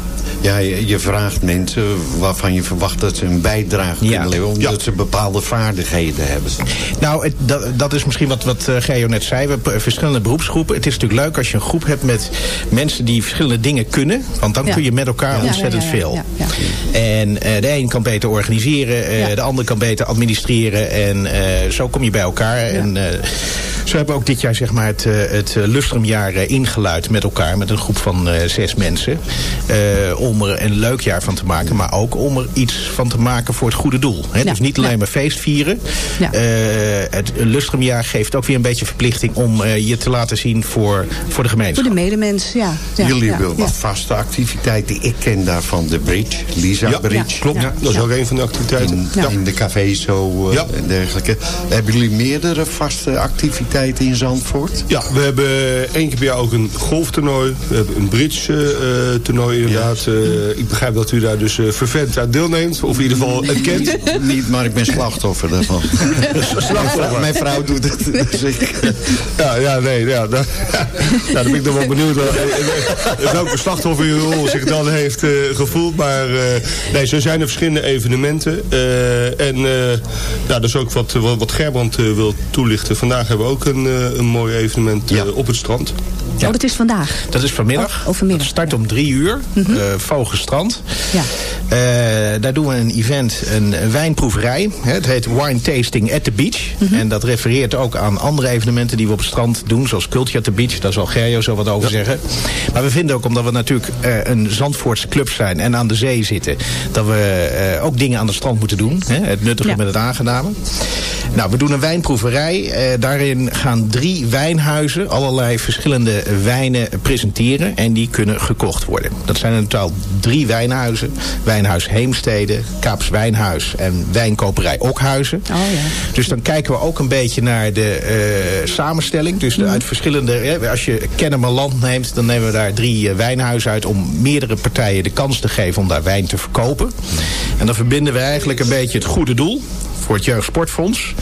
Ja, je, je vraagt mensen waarvan je verwacht dat ze een bijdrage Ja. kunnen leveren. Omdat Ja. ze bepaalde vaardigheden hebben. Nou, het, dat, dat is misschien wat, wat eh, Geo net zei. We hebben verschillende beroepsgroepen. Het is natuurlijk leuk als je een groep hebt met mensen die verschillende dingen kunnen. Want dan Ja. kun je met elkaar Ja, ontzettend ja, ja, ja, veel. ja, ja. En eh, de een kan beter organiseren, eh, Ja. de ander kan beter administreren. En eh, zo kom je bij elkaar. En zo hebben ook dit jaar zeg maar, het, eh, het eh, Lustrumjaar eh, ingeluid met elkaar. Met een groep van eh, zes mensen. Eh, om er een leuk jaar van te maken. Maar ook om er iets van te maken voor het goede doel. Hè? Ja. Dus niet alleen Ja. maar feest vieren. Ja. Eh, het Lustrumjaar geeft ook weer een beetje verplichting om eh, je te laten zien voor, voor de gemeenschap. Voor de medemens, ja. ja Jullie hebben ja. wat vaste activiteiten. Ik ken daarvan de bridge, Lisa Ja, Bridge. klopt. Ja. Dat is Ja. ook een van de activiteiten. In, Ja. in de cafés zo Ja. en dergelijke. Hebben jullie meerdere vaste activiteiten in Zandvoort? Ja, we hebben één keer per jaar ook een golftoernooi. We hebben een bridge eh, toernooi inderdaad. Eh, ik begrijp dat u daar dus eh vervent aan deelneemt. Of in ieder geval het kent. Niet, maar ik ben slachtoffer daarvan. <laughs> Slachtoffer. Mijn vrouw doet het. Dus ik, Ja, ja, nee, ja. <laughs> Nou, dan ben ik nog wel benieuwd wel, eh, eh, welke slachtofferrol zich dan heeft eh, gevoeld. Maar eh, nee, zo zijn er verschillende evenementen. Eh, en eh ja, dat is ook wat, wat, wat Gerbrand eh, wil toelichten. Vandaag hebben we ook een, eh, een mooi evenement eh, Ja. op het strand. Ja. Oh, dat is vandaag. Dat is vanmiddag. Oh, vanmiddag. Het start om drie uur. Mm Vogelstrand. Ja. Eh, daar doen we een event, een wijnproeverij. Het heet Wine Tasting at the Beach. En dat refereert ook aan andere evenementen die we op het strand doen. Zoals Culture at the Beach. Daar zal Gerjo zo wat over zeggen. Maar we vinden ook, omdat we natuurlijk eh, een Zandvoortse club zijn en aan de zee zitten. Dat we eh, ook dingen aan het strand moeten doen. Hè, het nuttige met het aangename. Nou, we doen een wijnproeverij. Eh, daarin gaan drie wijnhuizen allerlei verschillende wijnen presenteren. En die kunnen gekocht worden. Dat zijn in totaal drie wijnhuizen. Wij Wijnhuis Heemstede, Kaaps Wijnhuis en Wijnkoperij Okhuizen. Oh ja. Dus dan kijken we ook een beetje naar de eh, samenstelling. Dus de, uit verschillende, hè, als je Kennemerland neemt, dan nemen we daar drie eh, wijnhuizen uit om meerdere partijen de kans te geven om daar wijn te verkopen. En dan verbinden we eigenlijk een beetje het goede doel voor het Jeugdsportfonds.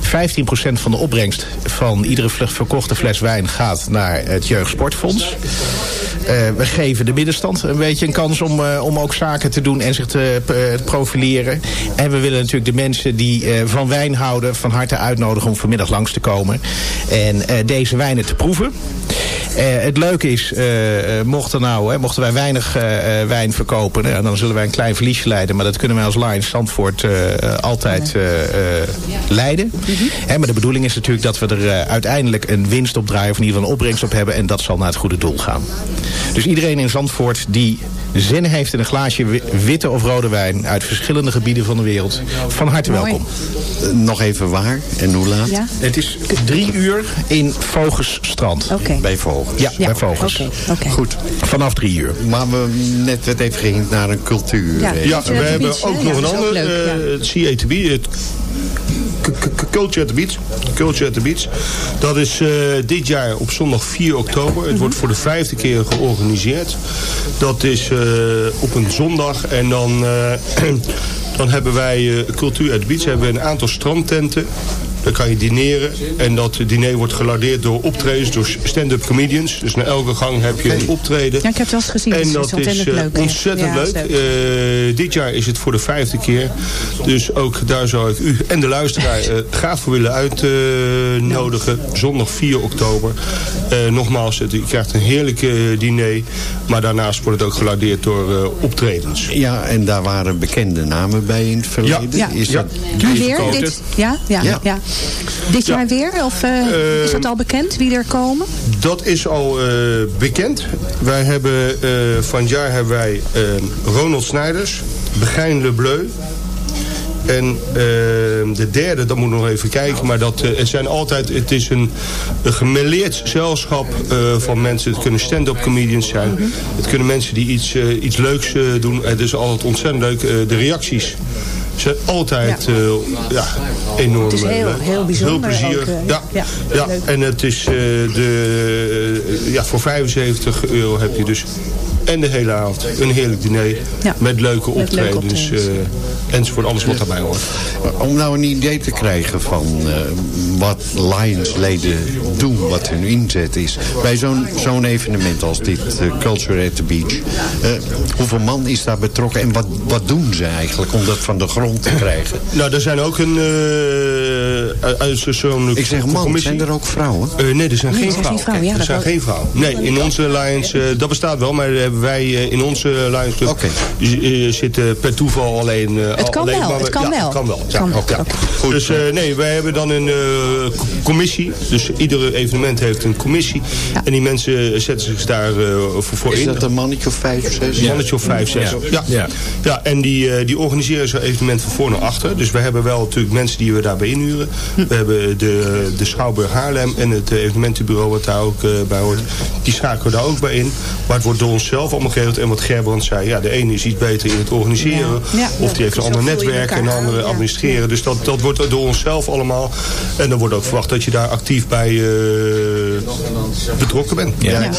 15% van de opbrengst van iedere verkochte fles wijn gaat naar het Jeugdsportfonds. Eh, we geven de middenstand een beetje een kans om, eh, om ook zaken te doen en zich te eh, profileren. En we willen natuurlijk de mensen die van wijn houden van harte uitnodigen om vanmiddag langs te komen. En deze wijnen te proeven. Eh, het leuke is, eh, eh, mochten, nou, hè, mochten wij weinig eh, eh, wijn verkopen, nou, dan zullen wij een klein verliesje leiden. Maar dat kunnen wij als Lions Zandvoort altijd eh, eh, leiden. Hè, maar de bedoeling is natuurlijk dat we er eh, uiteindelijk een winst op draaien, of in ieder geval een opbrengst op hebben. En dat zal naar het goede doel gaan. Dus iedereen in Zandvoort die zin heeft in een glaasje wi- witte of rode wijn uit verschillende gebieden van de wereld, van harte Mooi. welkom. Nog even waar en hoe laat? Ja? Het is drie uur in Vogelsstrand. Oké. Bij Vogels. Ja, Ja, bij Vogels. Goed. Vanaf drie uur. Maar we net werd even gehind naar een cultuur. Ja. eh. Ja, we hebben Beach, ook nog Ja, een ander, leuk, eh, het CATB, het Culture at the Beach. Culture at the Beach. Dat is eh, dit jaar op zondag 4 oktober. Het wordt voor de vijfde keer georganiseerd. Dat is eh, op een zondag en dan, eh, <clears throat> dan hebben wij eh, Cultuur at the Beach. Hebben we een aantal strandtenten. Daar kan je dineren. En dat diner wordt gelardeerd door optredens, door stand-up comedians. Dus na elke gang heb je een optreden. Ja, ik heb het wel eens gezien. En is dat is ontzettend eh, leuk. hè? ontzettend Ja, is leuk. Eh, dit jaar is het voor de vijfde keer. Dus ook daar zou ik u en de luisteraar eh, graag voor willen uitnodigen. Zondag 4 oktober. Eh, nogmaals, het, u krijgt een heerlijke diner. Maar daarnaast wordt het ook gelardeerd door eh, optredens. Ja, en daar waren bekende namen bij in het verleden. Ja. Is Ja. dat Wie weer? Coated. Dit, ja, ja, Ja. ja. Dit Ja. jaar weer? Of eh, is het al bekend wie er komen? Dat is al eh, bekend. Wij hebben, eh, van het jaar hebben wij eh, Ronald Snijders, Begijn Le Bleu. En eh, de derde, dat moet ik nog even kijken. Maar dat, eh, het zijn altijd, het is een, een gemêleerd gezelschap van mensen. Het kunnen stand-up comedians zijn. Het kunnen mensen die iets, iets leuks doen. Het is altijd ontzettend leuk. De reacties zijn altijd eh, ja, enorm Het is heel- eh, heel bijzonder Heel plezier. ook, eh, ja, ja, ja. En het is de, ja, voor 75 euro heb je dus en de hele avond een heerlijk diner Ja. met leuke Met leuke optredens optredens. eh, enzovoort, alles wat daarbij hoort. Om nou een idee te krijgen van eh, wat Lions-leden doen, wat hun inzet is. Bij zo'n zo'n evenement als dit, eh, Culture at the Beach. eh, hoeveel man is daar betrokken en wat, wat doen ze eigenlijk om dat van de grond te krijgen? Nou, er zijn ook een... eh, uit- uit zo'n Ik zeg man, commissie. zijn er ook vrouwen? Eh, nee, er zijn Nee, geen vrouwen. ja, er zijn geen vrouwen. Nee, in onze Lions, eh, dat bestaat wel, maar hebben wij eh, in onze Lions Club Oké. eh, zitten per toeval alleen... eh, Het kan alleen wel, maar we- het kan ja, wel. Het kan wel. Ja, kan wel, ja. oké. Goed, dus eh, nee, wij hebben dan een eh, commissie. Dus iedere evenement heeft een commissie. Ja. En die mensen zetten zich daar eh, voor, voor Is in. dat een mannetje of vijf, zes? Een mannetje of vijf, zes. Ja. Ja. Ja. Ja. en die, eh, die organiseren zo'n evenement van voor naar achter. Dus we hebben wel natuurlijk mensen die we daarbij inhuren. We hebben de, de Schouwburg Haarlem en het eh, evenementenbureau wat daar ook eh, bij hoort. Die schakelen daar ook bij in. Maar het wordt door onszelf allemaal geregeld. En wat Gerbrand zei, ja, de ene is iets beter in het organiseren. Ja. Of die heeft een ander netwerk en een andere administreren. Dus dat, dat wordt door onszelf allemaal. En dan wordt ook verwacht dat je daar actief bij eh, betrokken bent. Ja. Ja.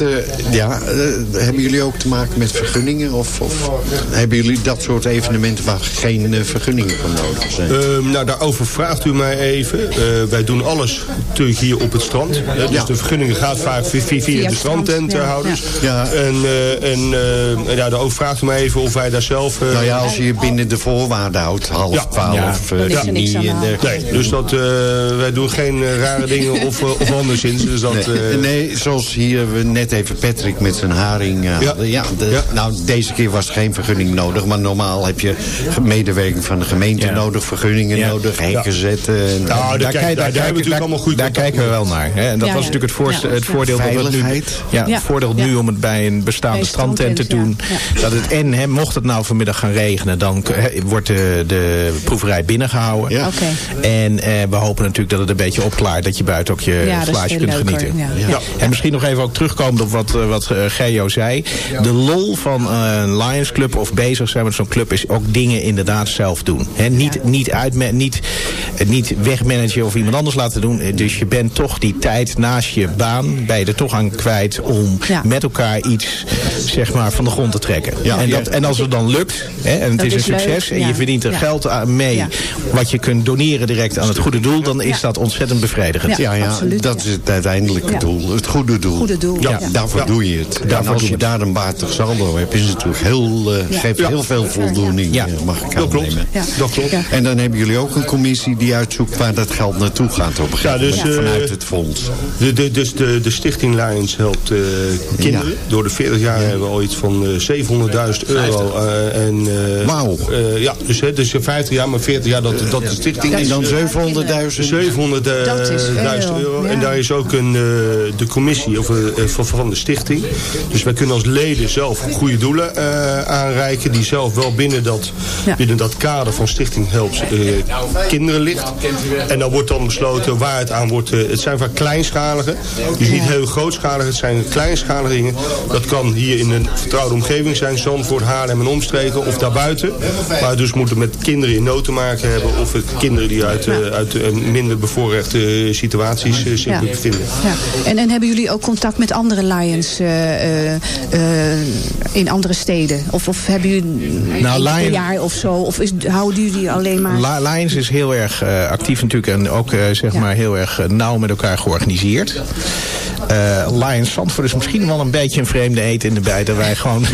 Eh, ja, eh, hebben jullie ook te maken met vergunningen? Of, of hebben jullie dat soort evenementen waar geen eh, vergunningen voor nodig zijn? Ehm, nou, daarover vraagt u mij even. Eh, wij doen alles natuurlijk hier op het strand. dus Ja. de vergunningen gaat vaak via, via, via de strand, strandtenthouders. ja. Ja. En, eh, en eh, ja, daarover vraagt u mij even of wij daar zelf... eh, nou ja, als je je binnen de voorwaarden houdt, half Ja. twaalf, Ja. eh, eh, Nee, dus dat, eh, wij doen geen eh, rare dingen of, eh, of anderszins. Dat, Nee, eh, nee, zoals hier we net even Patrick met zijn haring eh, Ja. hadden. Ja, de- Ja. Nou, deze keer was er geen vergunning nodig. Maar normaal heb je medewerking van de gemeente Ja. nodig, vergunningen Ja. nodig, hekken Ja. zetten. En, Nou, daar, Daar, kijk, daar, daar hebben we daar- natuurlijk allemaal goed Daar kijken we wel naar. Hè? En dat Ja, was ja. natuurlijk het, voorst- Ja. het voordeel dat we het nu, ja, Ja. het voordeel Ja. nu om het bij een bestaande strandtent, doen. ja. Dat het en, hè, mocht het nou vanmiddag gaan regenen, dan wordt de, de proeverij binnengehouden. Ja. Oké. En eh, we hopen natuurlijk dat het een beetje opklaart. Dat je buiten ook je Ja, glaasje kunt leuker, genieten. ja. Ja. En misschien nog even ook terugkomend op wat, eh, wat eh, Geo zei. De lol van eh, een Lions Club of bezig zijn met zo'n club is ook dingen inderdaad zelf doen. Hè, niet, niet, uitma- niet, niet wegmanagen of iemand anders laten doen. Dus je bent toch die tijd naast je baan, ben je er toch aan kwijt om Ja. met elkaar iets zeg maar, van de grond te trekken. Ja. en, dat, en als het dan lukt, hè, en het Dat is een is leuk, succes en ja. je verdient er Ja. geld aan mee, Ja. wat je kunt doneren direct aan het goede doel, dan is Ja. dat ontzettend bevredigend. Ja, ja absoluut, dat ja. is het uiteindelijke Ja. doel. Het goede doel. Goede doel, Ja, ja. daarvoor Ja. doe je het. Daarvoor en als je daar een batig saldo hebt, is het natuurlijk heel, eh, Ja. geeft Ja. heel veel voldoening, Ja. eh, mag ik Dat klopt. Dat klopt. Ja. En dan hebben jullie ook een commissie die uitzoekt waar dat geld naartoe gaat op een gegeven Ja, dus, moment eh, vanuit het fonds. De, de, dus de, de stichting Lions helpt eh, kinderen. Ja. Door de 40 jaar hebben we al iets van eh, 700.000 euro. eh, en, eh, Wauw. ja, dus, hè, dus 50 jaar, maar 40 jaar dat, dat de stichting En is. dan eh, 700.000. 700.000 Dat is veel, euro. ja. En daar is ook een, eh, de commissie of, eh, van, van de stichting. Dus wij kunnen als leden zelf goede doelen eh, aanreiken. Die zelf wel binnen dat, Ja. binnen dat kader van stichting helpt eh, kinderen ligt. En dan wordt dan besloten waar het aan wordt. eh, het zijn vaak kleinschalige. Dus niet heel grootschalige. Het zijn kleinschalige dingen. Dat kan hier in een vertrouwde omgeving zijn. Zandvoort, Haarlem en omstreken. Of daarbuiten. Maar dus moeten met kinderen in nood te maken hebben. Of kinderen die uit, eh, uit eh, minder bevoorrechte situaties eh, zich Ja. Ja. En, en hebben jullie ook contact met andere Lions eh, eh, eh, in andere steden? Of, of hebben jullie Nou, Lion- jaar of zo? Of is, houden jullie alleen maar... Li- Lions is heel erg actief natuurlijk en ook zeg Ja. maar heel erg nauw met elkaar georganiseerd. Eh Lions Zandvoort is misschien wel een beetje een vreemde eet in de bij dat wij gewoon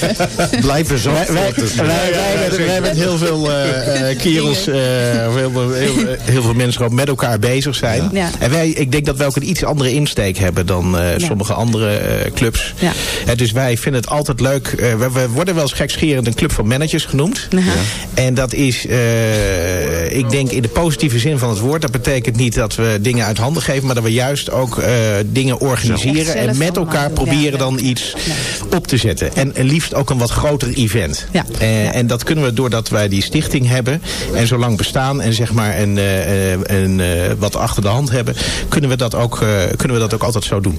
<laughs> Blijven zo. wij, wij, wij, wij, met- heel veel <laughs> kerels, of heel, veel- heel, heel veel mensen gewoon met elkaar bezig zijn. Ja. En wij, ik denk dat wij ook een iets andere insteek hebben dan sommige andere clubs. Ja. Dus wij vinden het altijd leuk. we, we worden wel eens gekscherend een club van managers genoemd. En dat is, ik denk in de positieve zin van het woord. Dat betekent niet dat we dingen uit handen geven. Maar dat we juist ook eh, dingen organiseren. En met elkaar doen, proberen ja, ja. dan iets op te zetten. En, liefst ook een wat groter event. Ja. Eh, Ja. En dat kunnen we doordat wij die stichting hebben. En zo lang bestaan. En zeg maar een, eh, eh, een, eh, wat achter de hand hebben. Kunnen we dat ook, eh, kunnen we dat ook altijd zo doen.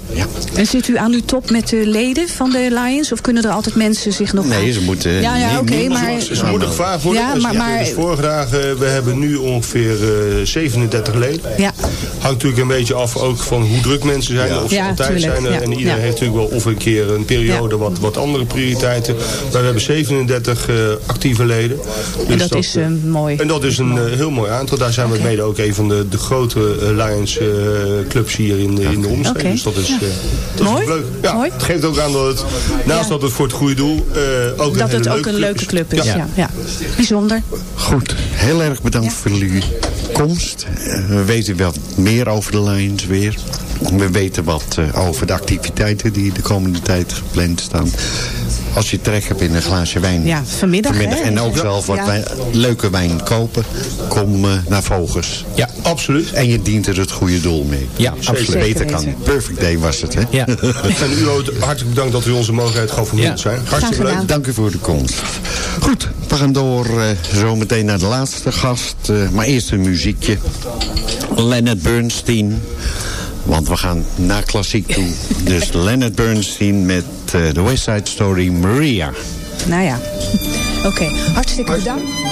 En zit u aan uw top met de leden van de Lions? Of kunnen er altijd mensen zich nog... Nee, ze moeten... Ja, ja, oké, maar- Ze moeten gevraagd worden. Ja, Dus maar- maar- dus voorgedragen, we hebben nu ongeveer eh, 37 leden. Ja. Hangt natuurlijk een beetje af ook van hoe druk mensen zijn. Of ze Ja, altijd tuurlijk, zijn. er. ja. En iedereen Ja. heeft natuurlijk wel of een keer een periode wat, wat andere prioriteiten. Maar we hebben 37 eh, actieve leden. En Dus dat is eh, mooi. En dat is een eh, heel mooi aantal. Daar zijn we mede ook een van de, de grote eh, Lions eh, clubs hier in, de- in de omstreek. Dus dat is, Ja. eh, dat Mooi. is leuk. Ja, Mooi. Het geeft ook aan dat het, naast Ja. dat het voor het goede doel, eh, ook een dat hele het ook leuke een leuke club is. Ja. Ja. Ja. Bijzonder. Goed, heel erg bedankt voor jullie komst. Eh, We weten wat meer over de Lions weer. We weten wat eh, over de activiteiten die de komende tijd gepland staan. Als je trek hebt in een glaasje wijn. Ja, vanmiddag, hè? En ook zelf wat Ja. wijn- leuke wijn kopen. Kom eh, naar Vogels. Ja, absoluut. En je dient er het goede doel mee. Ja, Als absoluut. het beter kan. Perfect day was het, hè? Ja. <laughs> En u ook hartelijk bedankt dat u onze mogelijkheid gaf om hier Ja. zijn. Hartstikke leuk. Dank u voor de komst. Goed, we gaan door eh, zo meteen naar de laatste gast. eh, maar eerst een muziekje. Leonard Bernstein. Want we gaan naar klassiek toe. <laughs> Dus Leonard Bernstein met eh, de West Side Story Maria. Nou ja. <laughs> Oké, hartstikke bedankt.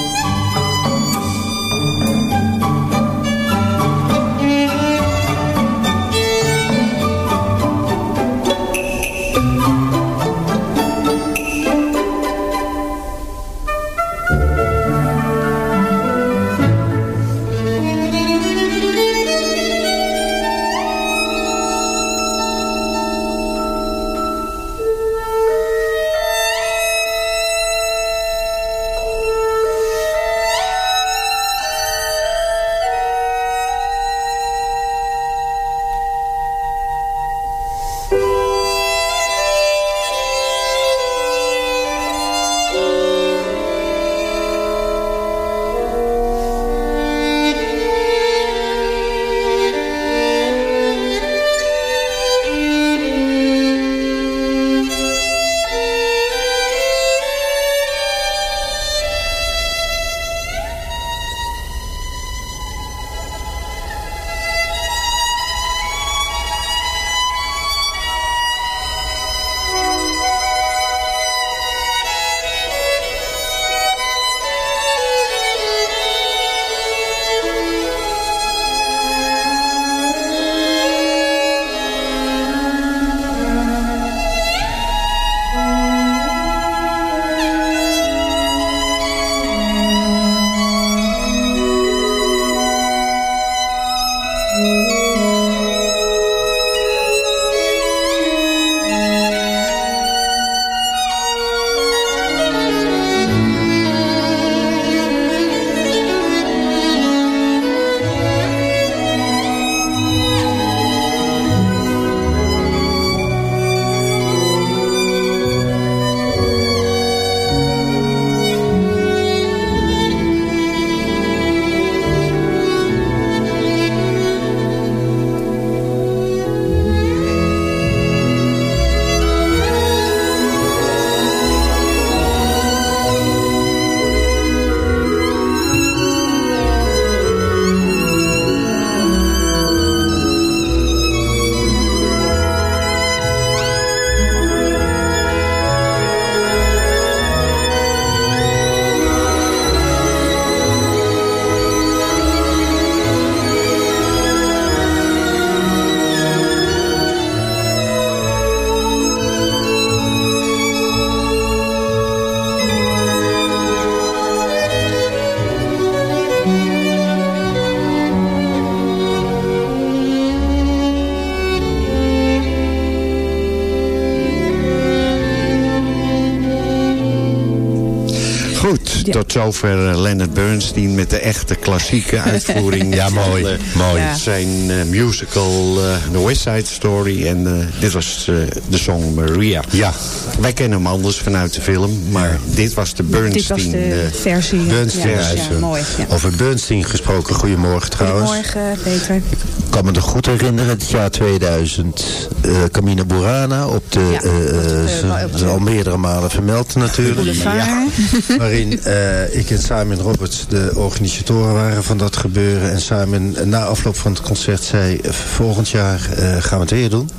Zover eh, Leonard Bernstein met de echte klassieke <laughs> uitvoering. Ja, mooi. van, eh, mooi. Ja. Zijn eh, musical The West Side Story. En dit was de song Maria. Ja. Wij kennen hem anders vanuit de film. Maar dit was de Dit was Bernstein. de eh, versie. Bernstein ja, mooi. Ja. Over Bernstein gesproken, goedemorgen trouwens. Goedemorgen, Peter. Ik kan me nog goed herinneren, het jaar 2000, eh Camino Burana op de, Ja, eh, ze al meerdere malen vermeld natuurlijk. Boulevard. <laughs> Waarin eh, ik en Simon Roberts de organisatoren waren van dat gebeuren. En Simon eh, na afloop van het concert zei, eh, volgend jaar eh, gaan we het weer doen.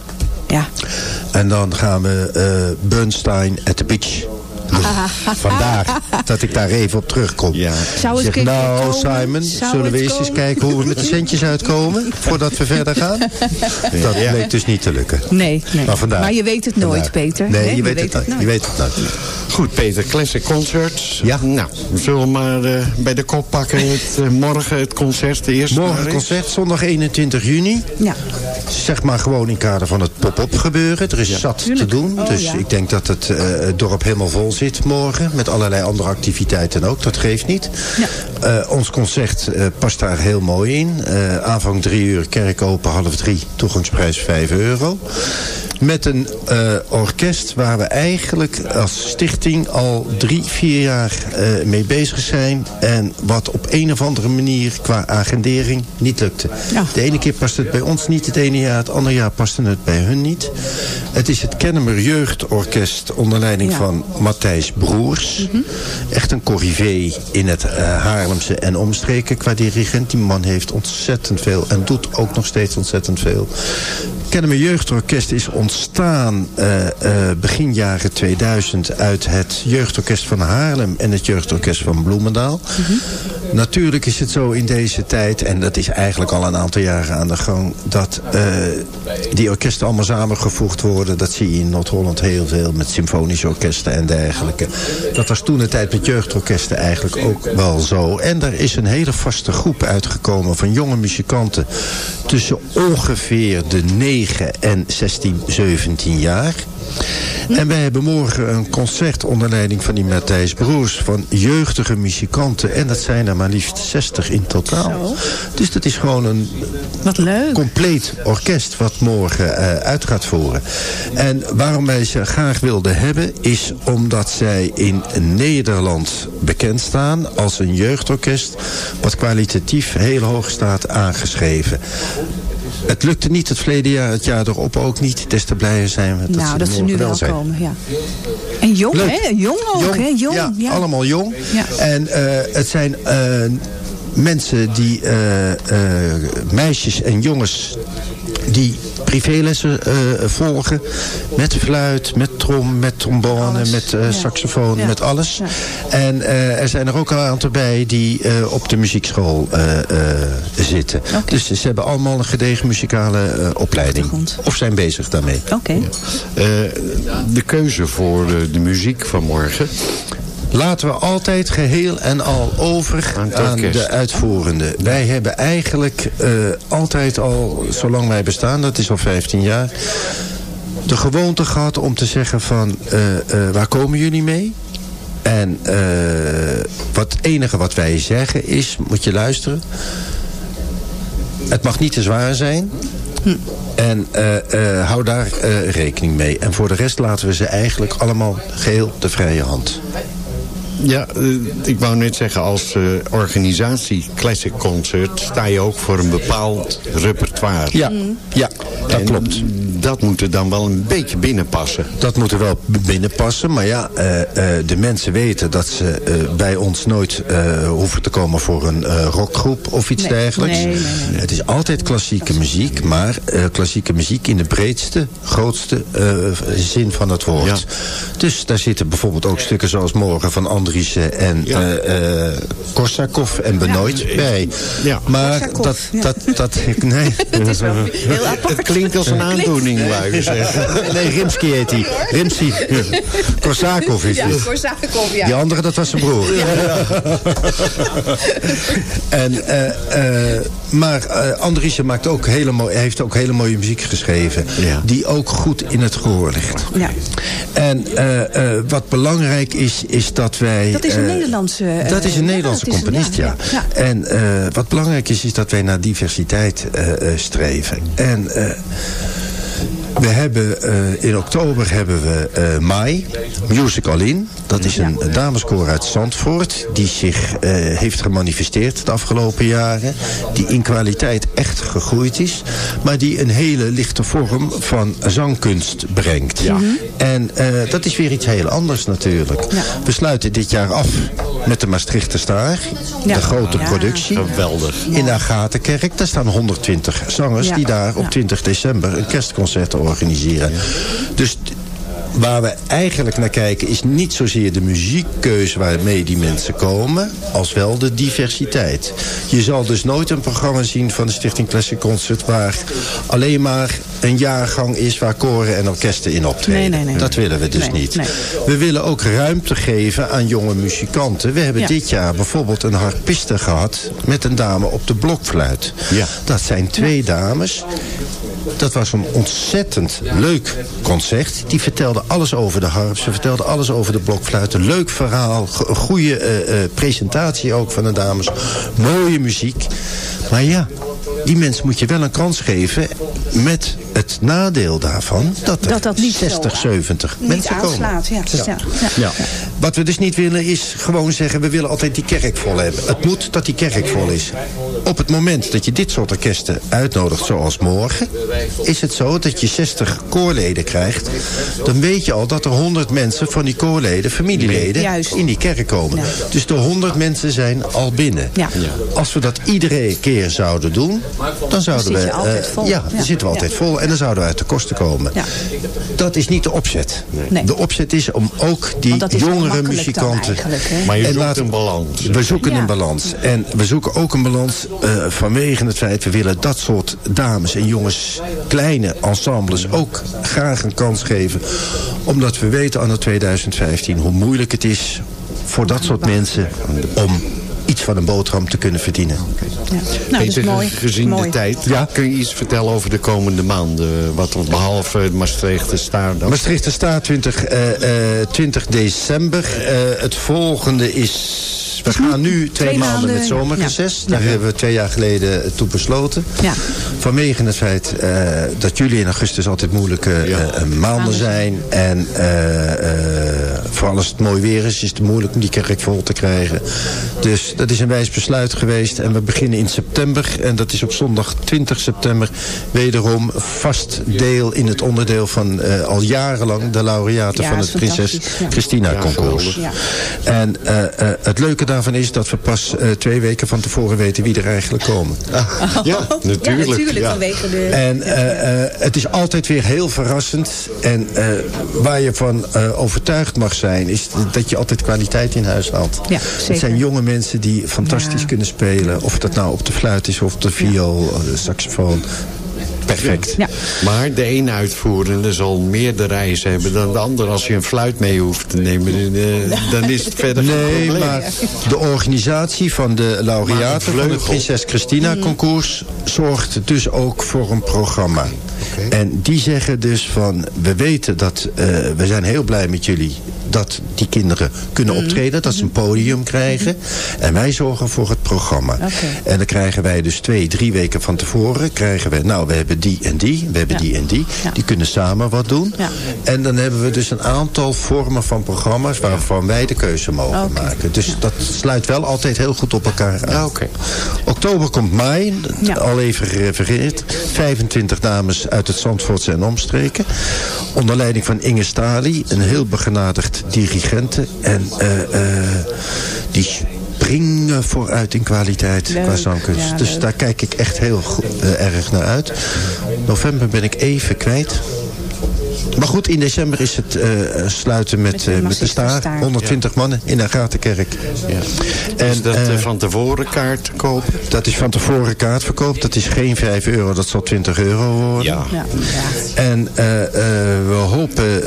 Ja. En dan gaan we eh Bernstein at the beach. Dus <laughs> vandaar dat ik daar even op terugkom. Ja. Zou het Zeg, nou komen? Simon, Zou zullen we eerst eens kijken hoe we met de centjes uitkomen voordat we verder gaan? Dat bleek dus niet te lukken. Nee, nee. Maar vandaar. Maar je weet het nooit, Vandaar. Peter. Nee, je, weet het nooit. Je weet het nooit. Goed, Peter, Classic Concert. Ja. Nou, we zullen maar eh, bij de kop pakken. Het, eh, morgen het concert, de eerste. Morgen het concert, zondag 21 juni. Ja. Zeg maar gewoon in kader van het pop-up gebeuren. Er is zat te doen. Oh, dus ja. ik denk dat het, eh, het dorp helemaal vol zit morgen. Met allerlei andere activiteiten ook. Dat geeft niet. Eh, ons concert eh, past daar heel mooi in. Eh, aanvang drie uur, kerk open, half drie. Toegangsprijs 5 euro. Met een eh, orkest waar we eigenlijk als stichting al drie, vier jaar eh, mee bezig zijn. En wat op een of andere manier qua agendering niet lukte. Ja. De ene keer past het bij ons niet, het ene jaar, het andere jaar paste het bij hun niet. Het is het Kennemer Jeugdorkest onder leiding Ja. van Matthijs Broers. Echt een corrivé in het eh, Haarlemse en omstreken qua dirigent. Die man heeft ontzettend veel en doet ook nog steeds ontzettend veel. Kennemer Jeugdorkest is ontstaan eh, eh, begin jaren 2000 uit het Jeugdorkest van Haarlem en het Jeugdorkest van Bloemendaal. Natuurlijk is het zo in deze tijd, en dat is eigenlijk al een aantal jaren aan de gang, dat eh, die orkesten allemaal samengevoegd worden. Dat zie je in Noord-Holland heel veel met symfonische orkesten en dergelijke. Dat was toen de tijd met jeugdorkesten eigenlijk ook wel zo. En er is een hele vaste groep uitgekomen van jonge muzikanten tussen ongeveer de 9 en 16, 17 jaar. En wij hebben morgen een concert onder leiding van die Matthijs Broers... van jeugdige muzikanten. En dat zijn er maar liefst 60 in totaal. Dus dat is gewoon een Wat leuk. compleet orkest wat morgen eh, uit gaat voeren. En waarom wij ze graag wilden hebben... is omdat zij in Nederland bekend staan als een jeugdorkest... wat kwalitatief heel hoog staat aangeschreven. Het lukte niet het verleden jaar, het jaar erop ook niet. Des te blijer zijn we dat nou, ze, dat ze nu wel zijn. komen, ja. En jong, Leuk. hè? Jong ook, hè? Jong, ja, ja. allemaal jong. Ja. En eh, het zijn eh, mensen die, eh, eh, meisjes en jongens, die privélessen eh, volgen. Met fluit, met trom, met trombone, Alles, met ja. saxofoon, Ja. met alles. Ja. En er zijn er ook een aantal bij die op de muziekschool zitten. Dus ze hebben allemaal een gedegen muzikale opleiding. Of zijn bezig daarmee. Oké. De keuze voor de muziek van morgen. Laten we altijd geheel en al over Aan de uitvoerende. Wij hebben eigenlijk eh, altijd al, zolang wij bestaan, dat is al 15 jaar... de gewoonte gehad om te zeggen van, eh, eh, waar komen jullie mee? En wat het enige wat wij zeggen is, moet je luisteren... het mag niet te zwaar zijn... En hou daar rekening mee. En voor de rest laten we ze eigenlijk allemaal geheel de vrije hand. Ja, eh, ik wou net zeggen, als eh, organisatie Classic Concert... sta je ook voor een bepaald repertoire. Ja, ja dat En klopt. Dat moet er dan wel een beetje binnenpassen. Dat moet er wel binnenpassen. Maar ja, eh, eh, de mensen weten dat ze eh, bij ons nooit eh, hoeven te komen voor een eh, rockgroep of iets Nee, dergelijks. nee, nee, nee. Het is altijd klassieke muziek, maar eh, klassieke muziek in de breedste, grootste eh, zin van het woord. Dus daar zitten bijvoorbeeld ook stukken zoals morgen van Andriessen en eh, eh, Korsakov en Benoit bij. Ja. Maar Korsakov, dat, ja. dat, dat, <laughs> nee. Het is wel <laughs> heel apart. Het klinkt als een aandoening. Koning, wou je zeggen. <laughs> Nee, Rimsky heet hij. Rimsky. <laughs> Korsakov is Ja, het. Korsakov, ja. Die andere, dat was zijn broer. <laughs> en, eh, eh, maar eh Andriessen maakt ook hele mooi, heeft ook hele mooie muziek geschreven. Die ook goed in het gehoor ligt. Ja. En eh, eh, wat belangrijk is, is dat wij... Dat is een Nederlandse... dat is een ja, Nederlandse een- componist, ja. ja. En eh, wat belangrijk is, is dat wij naar diversiteit streven. En eh, we hebben eh, in oktober hebben we eh Mai, Musical In. Dat is een, een dameskoor uit Zandvoort. Die zich eh, heeft gemanifesteerd de afgelopen jaren. Die in kwaliteit echt gegroeid is. Maar die een hele lichte vorm van zangkunst brengt. En eh, dat is weer iets heel anders natuurlijk. We sluiten dit jaar af met de Maastrichter Staar. Ja. De grote Ja. productie. Geweldig. In de Agatenkerk. Daar staan 120 zangers Ja. die daar op 20 december een kerstconcert organiseren. Dus waar we eigenlijk naar kijken is niet zozeer de muziekkeuze waarmee die mensen komen, als wel de diversiteit. Je zal dus nooit een programma zien van de Stichting Classic Concert waar alleen maar een jaargang is waar koren en orkesten in optreden. Nee, nee, nee. Dat willen we dus Nee, niet. nee. We willen ook ruimte geven aan jonge muzikanten. We hebben Ja. dit jaar bijvoorbeeld een harpiste gehad met een dame op de blokfluit. Ja. Dat zijn twee dames. Dat was een ontzettend leuk concert. Die vertelde alles over de harp. Ze vertelde alles over de blokfluit. Een leuk verhaal. goede eh, eh, presentatie ook van de dames. Mooie muziek. Maar ja, die mensen moet je wel een kans geven. Met het nadeel daarvan dat er Dat dat niet zo 60, 70 Niet mensen komen. aanslaat, ja. Ja. Ja. Ja. Wat we dus niet willen is gewoon zeggen... we willen altijd die kerk vol hebben. Het moet dat die kerk vol is. Op het moment dat je dit soort orkesten uitnodigt zoals morgen... is het zo dat je 60 koorleden krijgt. Dan weet je al dat er 100 mensen van die koorleden, familieleden... Juist. in die kerk komen. Ja. Dus de 100 mensen zijn al binnen. Ja. Als we dat iedere keer zouden doen... dan zouden je we... altijd eh, vol. Ja, dan zitten we altijd Ja. vol. En dan zouden we uit de kosten komen. Ja. Dat is niet de opzet. Nee. De opzet is om ook die jongere muzikanten... Maar je En zoekt laten- een balans. We zoeken Ja. een balans. En we zoeken ook een balans eh, vanwege het feit... we willen dat soort dames en jongens, kleine ensembles... ook graag een kans geven. Omdat we weten anno 2015 hoe moeilijk het is... voor dat soort mensen om iets van een boterham te kunnen verdienen. Ja. Nou, dat is mooi. gezien mooi. de tijd, kun je iets vertellen over de komende maanden? Wat behalve Maastricht, de Staar... dan- Maastricht staat 20, eh, eh, 20 december. Eh, het volgende is... We gaan nu twee, twee maanden, maanden, met zomerreces. ja. Daar hebben we twee jaar geleden toe besloten. Ja. Vanwege het feit eh, dat juli en augustus altijd moeilijke eh, maanden zijn. En eh, eh, vooral als het mooi weer is, is het moeilijk om die kerk vol te krijgen. Dus dat is een wijs besluit geweest. En we beginnen in september. En dat is op zondag 20 september wederom vast deel in het onderdeel van eh, al jarenlang de laureaten Ja, van het Prinses. Christina Ja, concours. En eh, eh, het leuke daarvan is dat we pas eh, twee weken van tevoren weten wie er eigenlijk komen. <laughs> Ja, natuurlijk. Ja, natuurlijk ja. vanwege de... En eh, eh, het is altijd weer heel verrassend. En eh, waar je van eh, overtuigd mag zijn... is dat je altijd kwaliteit in huis haalt. Ja, Het zijn jonge mensen die fantastisch Ja. kunnen spelen. Of dat nou op de fluit is of op de viool, of de saxofoon. Perfect. Ja. Maar de ene uitvoerende zal meer de reis hebben dan de ander. Als je een fluit mee hoeft te nemen, eh, dan is het verder geen Nee, probleem. maar de organisatie van de een laureaten van het. Prinses Christina concours zorgt dus ook voor een programma. En die zeggen dus van, we weten dat, eh, we zijn heel blij met jullie dat die kinderen kunnen optreden, dat ze een podium krijgen. En wij zorgen voor het programma. En dan krijgen wij dus twee, drie weken van tevoren, krijgen we, nou we hebben die en die, we hebben Ja. die en die. Ja. Die kunnen samen wat doen. Ja. En dan hebben we dus een aantal vormen van programma's waarvan wij de keuze mogen maken. Dus dat sluit wel altijd heel goed op elkaar aan. Oktober komt mei, al even gerefereerd. 25 dames uit het Zandvoortse en omstreken. Onder leiding van Inge Stali, een heel begenadigd dirigente. En eh, eh, die springen vooruit in kwaliteit Leuk, qua zangkunst. ja, dus daar kijk ik echt heel goed, eh, erg naar uit. November ben ik even kwijt. Maar goed, in december is het eh, sluiten met, eh, met de staar. 120 mannen in de Agatenkerk. Ja. is dat uh, van tevoren kaart kopen? Dat is van tevoren kaartverkoop. Dat is geen 5 euro, dat zal 20 euro worden. Ja. ja. En we hopen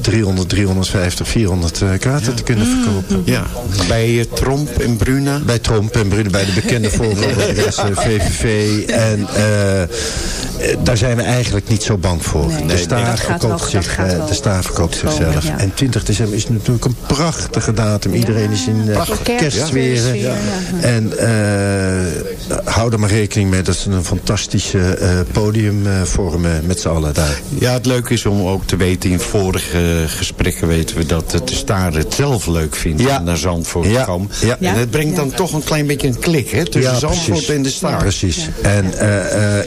300, 350, 400 kaarten te kunnen verkopen. Ja. Bij Tromp en Bruna? Bij Tromp en Bruna, bij de bekende <laughs> voorbeeldadres VVV. En daar zijn we eigenlijk niet zo bang voor. Nee, de staar verkoopt, zich, uh, de staar verkoopt zichzelf. Ja. En 20 december is natuurlijk een prachtige datum. Iedereen is in uh, kerstsferen. Ja. En uh, hou er maar rekening mee dat ze een fantastische podium vormen met z'n allen daar. Ja, het leuke is om ook te weten, in vorige gesprekken weten we dat de staar het zelf leuk vindt om naar Zandvoort te komen. En het brengt dan toch een klein beetje een klik hè, tussen Zandvoort en de staar. precies. En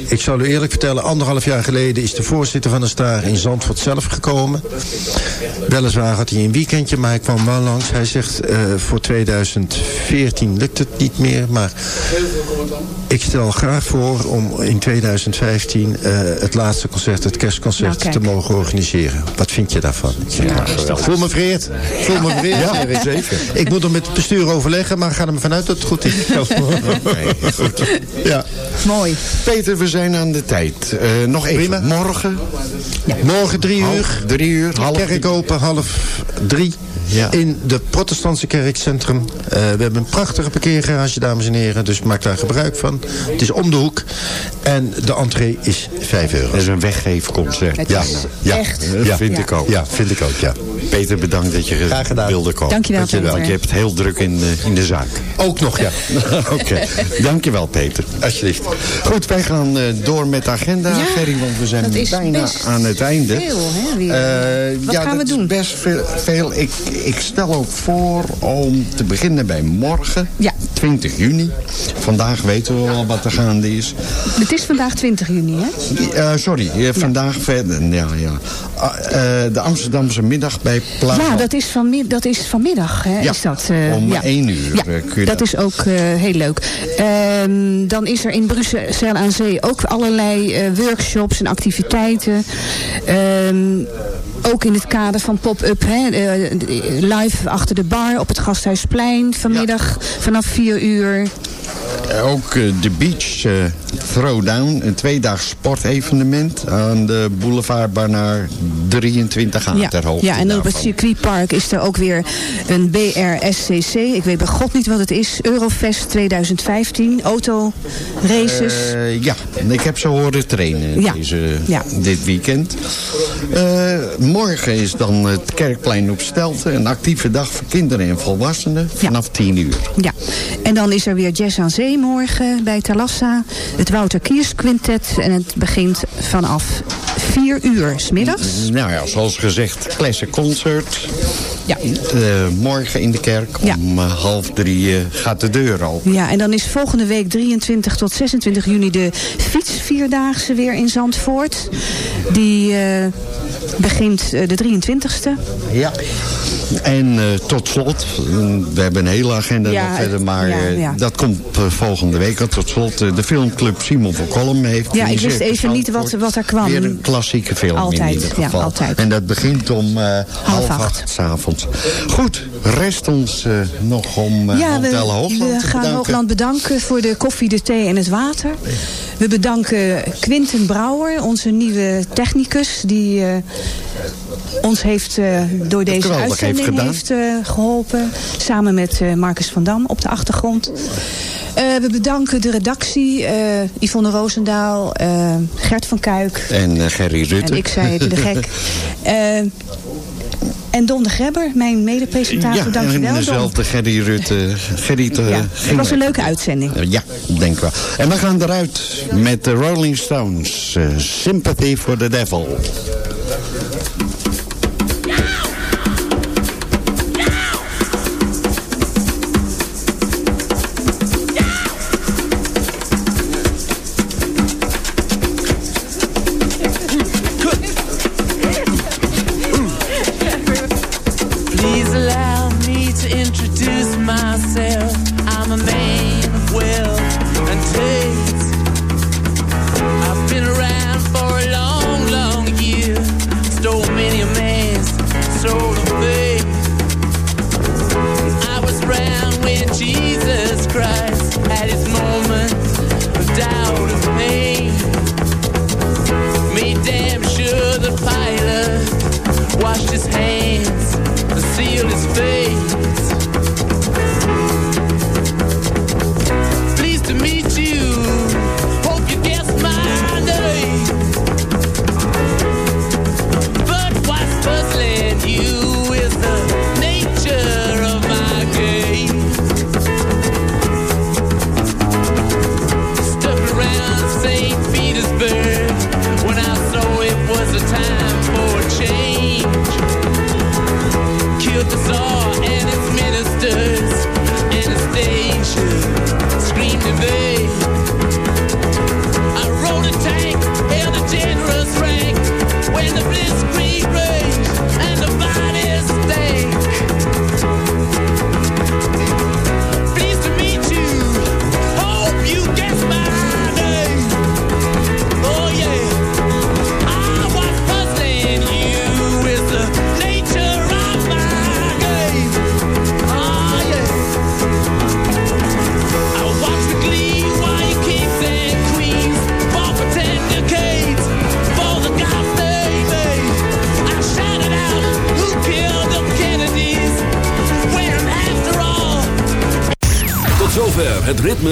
ik zal u eerlijk vertellen, anderhalf jaar geleden is de voorzitter van de staar in Zandvoort zelf gekomen. Weliswaar had hij een weekendje, maar hij kwam wel langs. Hij zegt, uh, voor 2014 lukt het niet meer, maar ik stel graag voor om in 2015 uh, het laatste concert, het kerstconcert, nou, te mogen organiseren. Wat vind je daarvan? Ja, voel me vereerd. Voel me vereerd. Ja, zeker. Ik moet er met het bestuur overleggen, maar ga er vanuit dat het goed is. <laughs> goed. Ja. Mooi. Peter, we zijn aan de tijd. Uh, nog even. Prima. Morgen? Ja. Morgen drie uur. Drie uur. Half kerk open, half drie. Ja. In de protestantse kerkcentrum. Uh, we hebben een prachtige parkeergarage, dames en heren. Dus maak daar gebruik van. Het is om de hoek. En de entree is 5 euro. Dat is een weggeefconcert. Het ja. ja. echt. Ja, vind ik ook. Ja, vind ik ook, ja. Peter, bedankt dat je wilde komen. Dankjewel, Dankjewel. Want je hebt het heel druk in de, in de zaak. Ook nog, ja. <laughs> Oké. Okay. Dankjewel, Peter. Alsjeblieft. Goed, wij gaan uh, door met de agenda, ja, Gerry. Want we zijn bijna aan het einde. Veel, hè, weer. Uh, Wat ja, gaan we doen? best veel. veel. Ik, ik stel ook voor om te beginnen bij morgen, ja. 20 juni. Vandaag weten we al wat er gaande is. Het is vandaag 20 juni, hè? Uh, sorry, ja. vandaag verder. Ja, ja. Uh, de Amsterdamse middag bij Plaza. Ja, dat is, van, dat is vanmiddag. Hè, ja, is dat, uh, om ja. 1 uur. Ja, kun je dat, dat is ook heel leuk. Ehm, dan is er in Brussel aan Zee ook allerlei workshops en activiteiten. Um, ook in het kader van pop-up, live achter de bar op het Gasthuisplein vanmiddag vanaf 4 uur. Ook de Beach uh, Throwdown, een tweedaags sportevenement aan de boulevard Barnaar 23 aan ja. ter hoogte. Ja, en op het circuitpark is er ook weer een BRSCC. Ik weet bij god niet wat het is. Eurofest 2015, autoraces. Uh, ja, ik heb ze horen trainen ja. Deze, ja. dit weekend. Uh, morgen is dan het Kerkplein op Stelten. Een actieve dag voor kinderen en volwassenen vanaf 10 uur. Ja, en dan is er weer Jazz aan Zee morgen bij Talassa. Het Wouter Kiers Quintet. En het begint vanaf 4 uur s middags. Nou ja, zoals gezegd, classic concert. Ja. Uh, morgen in de kerk om uh, half drie uh, gaat de deur open. Ja, en dan is volgende week 23 tot 26 juni de fietsvierdaagse weer in Zandvoort. Die begint de 23ste. Ja. En tot slot, we hebben een hele agenda ja, nog verder, maar ja, dat komt volgende week. En tot slot, de filmclub Simon van Kolm heeft... Ja, ik wist even niet wat, wat er kwam. Weer een klassieke film altijd, in ieder geval. Ja, altijd. En dat begint om half, half acht, acht Goed, rest ons uh, nog om uh, ja, Hotel Hoogland we te gaan bedanken. Hoogland bedanken voor de koffie, de thee en het water. We bedanken Quinten Brouwer, onze nieuwe technicus... die uh, ons heeft uh, door deze uitzending heeft, heeft geholpen. Samen met Marcus van Dam op de achtergrond. we bedanken de redactie, Yvonne Roosendaal, Gert van Kuik. En Gerry Rutte. En ik zei het, de gek. <laughs> En Don de Grebber, mijn medepresentator, ja, dankjewel. Ja, dezelfde Gerry Rutte. Gerry te, ja, het was een leuke uitzending. Ja, denk wel. En we gaan eruit met de Rolling Stones. Uh, Sympathy for the Devil.